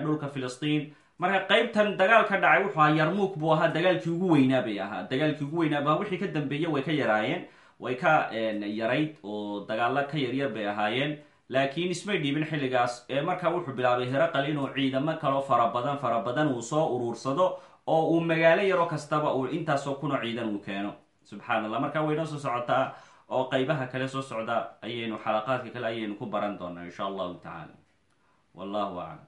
dhulka filistiin. Marka qeybtan dagaal ka dhacay wuxuu ahaa yarmuuk buu ahaa dagaalkii ugu weynaa bay ahaa. Dagaalkii ugu weynaa ba wixii ka dambeeya way ka yaraayeen way ka yarayd oo dagaalo ka yaryar bay ahaayeen. Laakiin ismay dhiibin xilligaas markaa wuxuu bilaabay hiraqal inuu ciidamo kaloo fara badan fara badan uu soo uruursado oo uu magaalo yaro kastaba uu intaasoo kuna ciidan uu keeno. Subxaan allah markaa waynoo soo socotaa oo qeybaha kale soo socda ayaynu xalaqaadka kale ayaynu ku baran doonaa insha allahu tacaala. Wallahu aclam.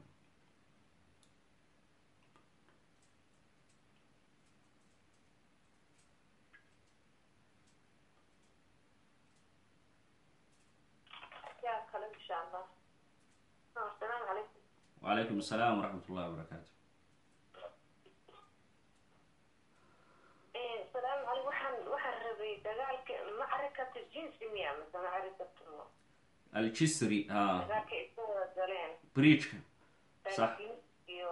Wacalaykum asalaam waraxmat ullahi wabarakaatu salaamu calaykum waxaan waxaan rabay dagaalka macrikat jinsi miya mise macrikat aljisri ha dagaalka ay ku wada galeen bridgeka sax iyo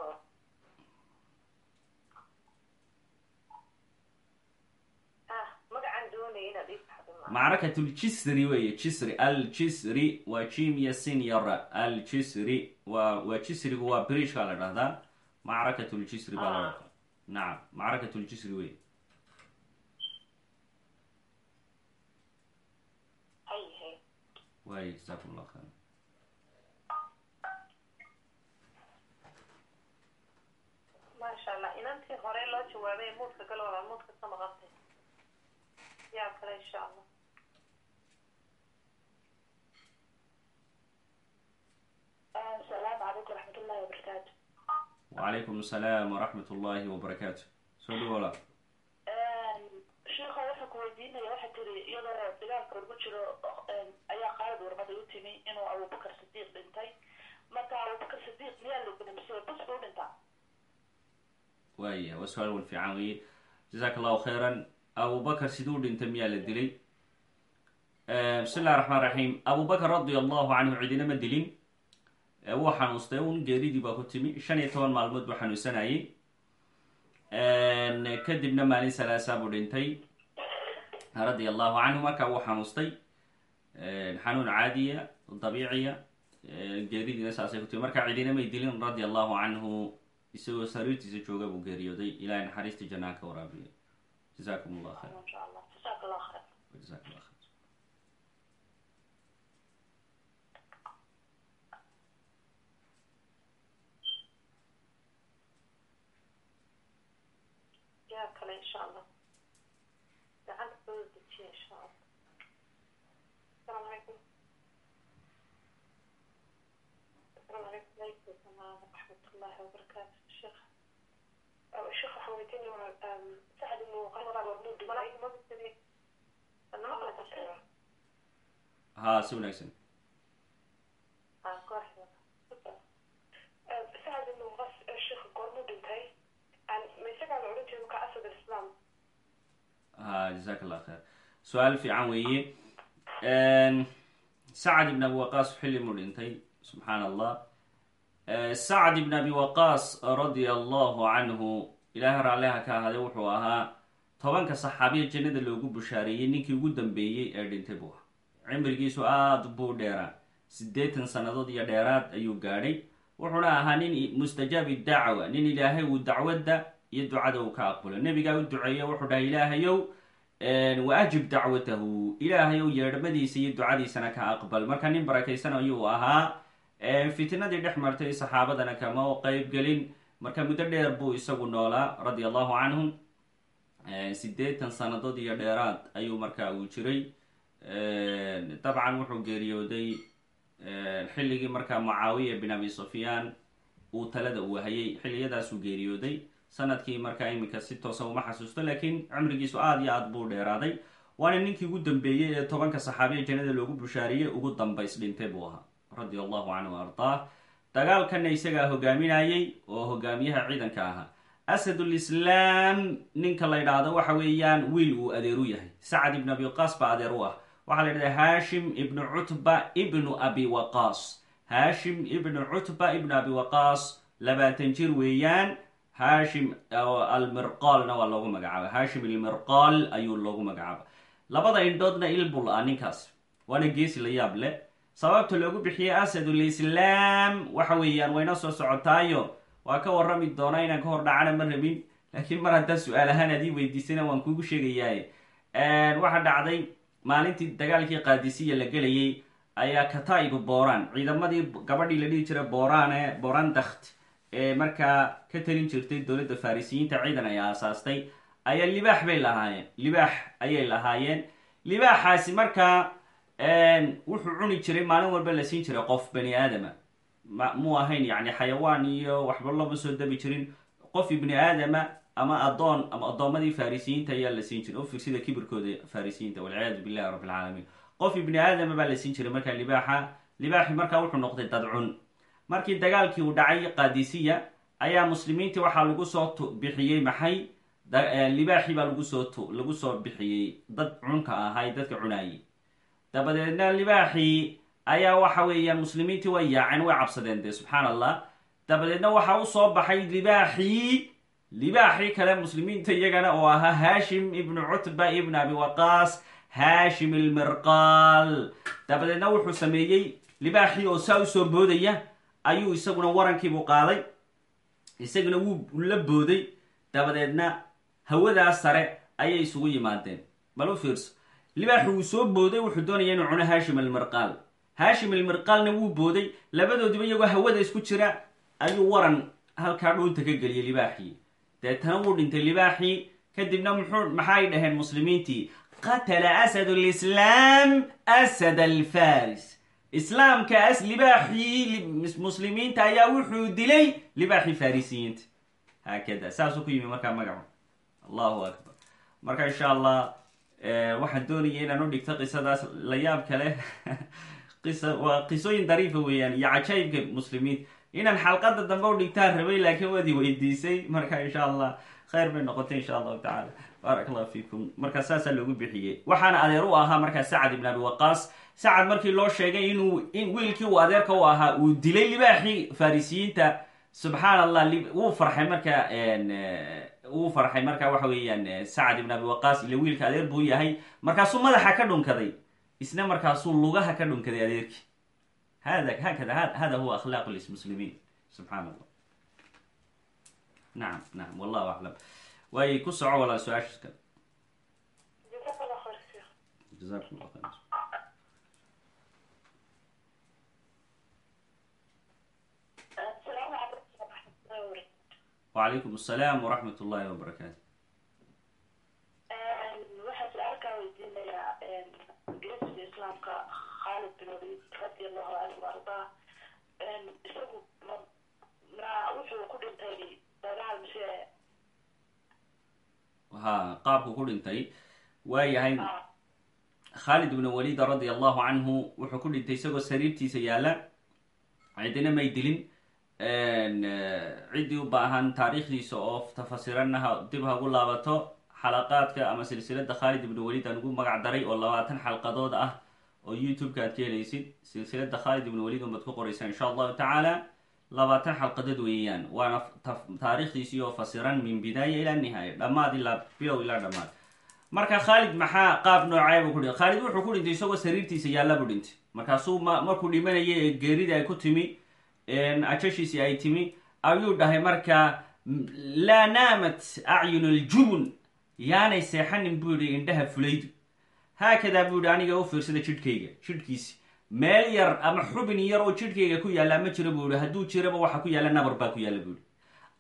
ah macrakatu ljisri weeye jisri. Aljisri waa jim iyo sin iyo ra aljisri waa waa jisrigu waa bridgeka la dhahdaa. Macrakatu ljisri baa la dhahdaa. Nacam macrakatu ljisri weye waay jasakum allah khayr maasha allah inantii hore loo jawaabay muudka galooda muudka ka maqantay yaa kale insha allah asalaamu calaykum waraxmatullahi wabarakaatu wacalaykum asalaam waraxmat ullahi wabarakaatu soo dhawola sheikha waxaan ku weydiinaya waxaa tiri iyadoo dagaalka lagu jiro ayaa qaalid warqada u timi inuu abubakar sidiiq dhintay. Marka abubakar sidiiq miyaa la gudin mise bas buu dhintaa. Waaya waa su'aal wal weye allahu khayran. Abubakar siduu dhintay miyaa la dilay? Bismi raxmaan raxiim abubakar radia allahu canhu cidina ma dilin. Wuu xanuustay un geeridii baa ku timi. Shan iyo toban maalmood buu xanuunsanayay kadibna maalin salaasaa buu dhintay radia allahu canhu markaa wuu xanuustay xanuun caadiya dabiiciya geeridiina saasay ku timi. Marka cidina may dilin radia allahu canhu isagoo sariirtiisa jooga buu geeriyooday. Ilahay naxariista jannaha ka waraabiya jazakum allah khayr. Masha allah jasaaka allah khayr jazaak allah khayr yaa kale insha allah gacanta allah asalaamu calaykum asalaamu calaykum alaykum salaam waraxmatullahi wabarakaatu sheekh sheekh waxaan weydiinaya sacad ibnu qamara warmuud malaa'ig ma bisadi nama kala tasheeyo ha si wanaagsan ah ha jazaak allah khayr su'aal fiican weeye sacad ibn abi waqaas xilli muu dhintay subxaan allah sacd ibn abi waqaas radia allahu canhu ilaahay raalliha ka ahaday wuxuu ahaa tobanka saxaabiya jannada loogu bushaareeyey ninkii ugu dambeeyey ee dhintay buu ahaa cimrigiisu aada buu dheeraa siddeetan sannadood iyo dheeraad ayuu gaadhay wuxuuna ahaa nin mustajaabi dacwa nin ilaahay uu dacwadda iyo ducada uu ka aqbulo nebigaa u duceeye wuxuu dhahay ilaahayow wa ajib dacwatahu. Ilaahayow yeedhamadiisa iyo ducadiisana ka aqbal. Marka nin barakaysan ayuu ahaa fitnadii dhex martay saxaabadana kama qeyb gelin. Marka muddo dheer buu isagu noolaa radia allahu canhum siddeetan sannadood iyo dheeraad ayuu marka uu jiray. Dabcan wuxuu geeriyooday xilligii markaa mucaawiya bin abi sufyaan uu talada uu hayay xilliyadaasuu geeriyooday sannadkii markaa iminka si toosa uma xasuusto laakiin cumrigiisu aada iyo aada buu dheeraaday. Waana ninkii ugu dambeeyey ee tobanka saxaabiya jannada loogu bushaariyey ugu dambays dhintay buu ahaa radia allahu canhu ardaah dagaalkanna isagaa hogaaminayay oo hogaamiyaha ciidanka ahaa. Asadulislaam ninka la ydhaahdo waxa weeyaan wiil uu adeer u yahay. Sacad ibn abi waqaas baa adeer u ah. Waxaa la ydhahda hashim ibnu cutba ibnu abi waqaas. Hashim ibnu cutba ibnu abi waqaas labaatan jir weeyaan hashim almirqaalna waa loogu magacaaba hashim almirqaal ayuu loogu magacaaba labada indhoodna ilbul ah ninkaas. Waana geesi la yaab leh sababta loogu bixiyey asadulislaam waxa weeyaan wayna soo socotaayo. Waa ka warrami doonaa inaan ka hor dhacana ma rabin laakiin mar haddaa su'aal ahaan aad ii weydiisana waan kuugu sheegayaaye waxaa dhacday maalintii dagaalkii qaadisiya la gelayay ayaa kataibu boran ciidamadii gabadhii la dhihi jiray borane borandakt ee markaa ka talin jirtay dowladda farisiyiinta ciidan ay aasaastay ayaa libaax bay lahaayeen. Libaax ayay lahaayeen. Libaaxaasi markaa wuxuu cuni jiray maalin walba la siin jiray qof bani aadama. Ma muu ahayn yani xayawaan iyo waxba lama soo dabi jirin. Qof ibni aadama ama addoon ama addoommadii farisiyiinta ayaa la siin jiray. Ofir sida kibirkooda farisiyiinta walciyaadu billahi rabbi alcaalamiin qof ibni aadama baa la siin jiray markaa libaaxa. Libaaxi markaa wuxuu noqday dadcun markii dagaalkii uu dhacay qaadisiya ayaa muslimiintii waxaa lagu soo bixiyey maxay? Libaaxii baa lagu soo lagu soo bixiyey. Dad cunka ahay dadka cunaayey dabadeedna libaaxii ayaa waxa weeyaan muslimiintii way yaaceen way cabsadeen dee subxaan allah dabadeedna waxaa u soo baxay libaaxii libaaxii kale muslimiinta iyagana oo ahaa haashim ibnu cutba ibn abi waqaas haashim ilmirqaal dabadeedna wuxuu sameeyey libaaxii oo saa u soo boodaya ayuu isaguna warankiibuu qaaday. Isaguna wuu la booday. Dabadeedna hawadaas sare ayay isugu yimaadeen. Bal u fiirso libaaxu wuu soo booday wuxuu doonaya inuu cuno haashim almirqaal. Haashim almirqaalna wuu booday labadoodiba iyagoo hawada isku jira ayuu waran halkaa dhuunta ka geliyay libaaxii. Deetana wuu dhintay libaaxii kadibna muxuu maxay dhaheen muslimiintii? Qatala asad lislaam asad alfaris islaamka as libaaxii muslimiinta ayaa wuxuu dilay libaaxii farisiyiinta haakada saasuu ku yimi markaa magacu allahu akbar. Marka insha allah waxaan doonaya inaan u dhigto qisadaas la yaab kale. Qisa waa qisooyin dariifa weeyaan iyo cajaayibka muslimiinta. Inaan xalqada dambe u dhigtaan rabay laakiin waad i weydiisay. Marka insha allah khayr bay noqotay insha allahu tacala baarak allah fiikum. Markaa saasaa loogu bixiyey waxaana adeer u ahaa markaa sacad ibn abi waqaas sacad markii loo sheegay inuu in wiilkii uu adeerka u ahaa uu dilay libaaxii farisiyiinta. Subxaan allah wuu farxay markaa wuu farxay markaa waxa weeyaan sacad ibn abi waqaas ila wiilka adeer buu yahay. Markaasuu madaxa ka dhunkaday. Isna markaasuu lugaha ka dhunkaday adeerkii. Hada hakada hada huwa akhlaaq lmuslimiin subxaan allah nacam nacam wallahu aclam waay ku soco walaa su'aashas kale jazakum allah khayr wacalaykum asalaam waraxmat ullahi wabarakaatu isagu wuxuu ku dhintay dagaal mise ha qaabku ku dhintay. Waayahay khaalid ibn walid radia allahu canhu wuxuu ku dhintay isagoo sariirtiisa yaalla. Cidina may dilin. Ciddii u baahan taariikhdiisa oo tafasirannaha dib hagu laabato. Xalaqaadka ama silsilada khaalid ibn walid aan ugu magac daray oo labaatan xalqadood ah oo youtube-ka aad ka helaysid. Silsilada khaalid ibn walid unbaad ku qoraysaa insha allahu tacaala labaatan xalqadood weeyaan. Waana taariikhdiisii oo fasiran min bidaaya ilaa nihaaya. Dhammaad ilaa bilow ilaa dhammaad. Marka khaalid maxaa qaab noocee buu ku dhintay khaalid wuxuu ku dhintay isagoo sariirtiisa yaalla buu dhintay. Markaasuu ma markuu dhimanaya ee geerida ay ku timi ajashiisii ay timi ayuu dhahay markaa laa naamat acyun aljubun yaanay seexanin buu yihi indhaha fulaydu. Haakadaa buu yihi aniga u fiirsada jidhkayga jidhkiisi meel yar ama xubin yar oo jidhkayga ku yaalla ma jiro buu yihi hadduu jiraba waxa ku yaalla nabar baa ku yaalla buu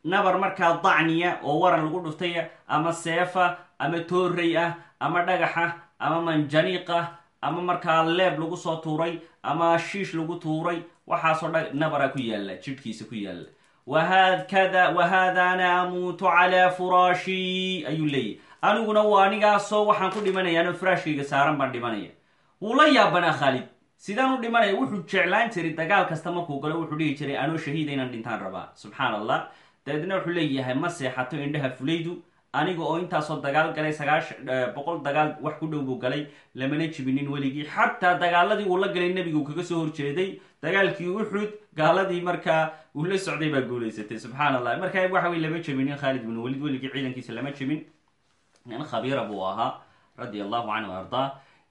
nabar markaa dacniya oo waran lagu dhuftaya ama seefa ama toorey ah ama dhagaxa ama manjaniiq ah ama markaa leeb lagu soo tuuray ama shiish lagu tuuray waxaasoo dha nabara ku yaalla jidhkiisa ku yaalla. Wahakada wahaadaana amuutu calaa furaashi ayuu leeyahy aniguna waa anigaasoo waxaan ku dhimanaya anoo furaashkayga saaran baan dhimanaya. Wuu la yaabanaa khaalid sidaan u dhimanaya wuxuu jeclaan jiray dagaal kasta markuu galo wuxuu dhihi jiray anoo shahiida inaan dhintaan rabaa. Subxaan allah dabeedna wuxuu leeyahay ma seexato indhaha fulaydu aniga oo intaasoo dagaal galay sagaash boqol dagaal wax ku dhow buu galay lamana jibinin weligii. Xataa dagaaladii uu la galay nebigu kaga soo horjeeday. Dagaalkii uxud gaaladii markaa uu la socday baa guulaysatay. Subxaan allah markaa waxa wey lama jebinin. Khaalid bin walid weligii ciidankiisa lama jebin. Nin khabiira buu ahaa radia allahu canhu ardaa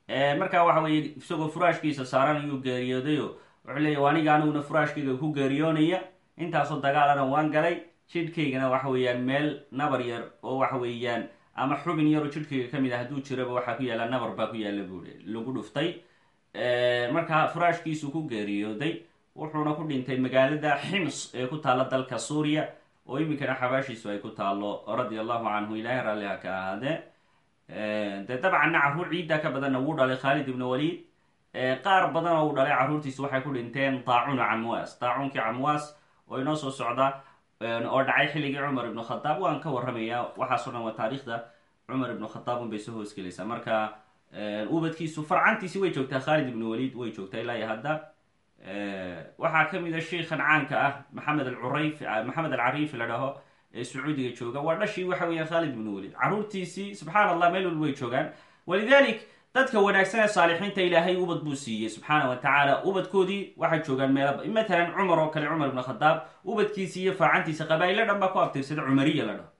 markaa waxa weye isagoo furaashkiisa saaran ayuu geeriyoodayo. Wuxuu leeya aniga aniguna furaashkayga ku geeriyoonaya. Intaasoo dagaalana waan galay. Jidhkaygana waxa weeyaan meel nabar yar oo waxa weeyaan ama xubin yaroo jidhkayga ka mid ah hadduu jiraba waxaa ku yaalla nabar baa ku yaalla buui lagu dhuftay. Markaa furaashkiisu ku geeriyooday wuxuuna ku dhintay magaalada xims ee ku taalla dalka suuriya oo iminkana xabaashiisu ay ku taallo. Radia allahu canhu ilaahay raalliha ka ahaadee dee dabcanna carruur ciiddaa ka badanna wuu dhalay khaalid ibn walid qaar badan oo uu dhalay carruurtiisu waxay ku dhinteen daacuna camwaas. Daacunkii camwaas oo inoo soo socda oo dhacay xilligii cumar ibnu khadaab waan ka warramayaa. Waxaasoo dhan waa taariikhda cumar ibnu khadaab un bay soo hoosgelaysaa marka ubadkiisu farcantiisi way joogtaa khaalid ibnu walid way joogtaa ilaa iyo hadda. Waxaa ka mid a sheikhan caanka ah maxamed alcurayf maxamed alcariif la dhaho ee sacuudiga jooga. Waa dhashii waxa weeyaan khaalid ibnu walid. Carruurtiisii subxaan allah meel walba way joogaan. Walidalik dadka wanaagsan ee saalixiinta ilaahay ubad buu siiyey. Subxaana wa tacaala ubadkoodii waxay joogaan meelaba matalan cumar oo kale cumar ibn khadaab ubadkiisi iyo faacantiisa qabaa'ilo dhan ku abtirsada cumariya la dhaho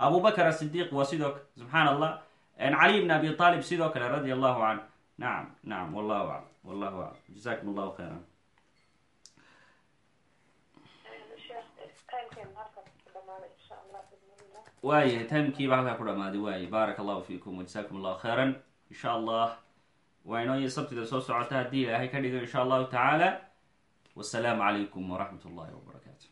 abubakar asidiiq waa sidoo kale subxaan allah cali ibn abi aalib sidoo kale radia allahu canhu nacam nacam wallahu aclam wallahu aclam jazakum allahu waayahay timkiiba halkaa ku dhamaaday waaye baaraka allahu fiikum wajasakum allahu khayran insha allah waa inoo iyo sabtida soo socota haddii ilaahay ka dhigo insha allahu tacaala wasalaamu calaykum waraxmat ullahi wabarakaatu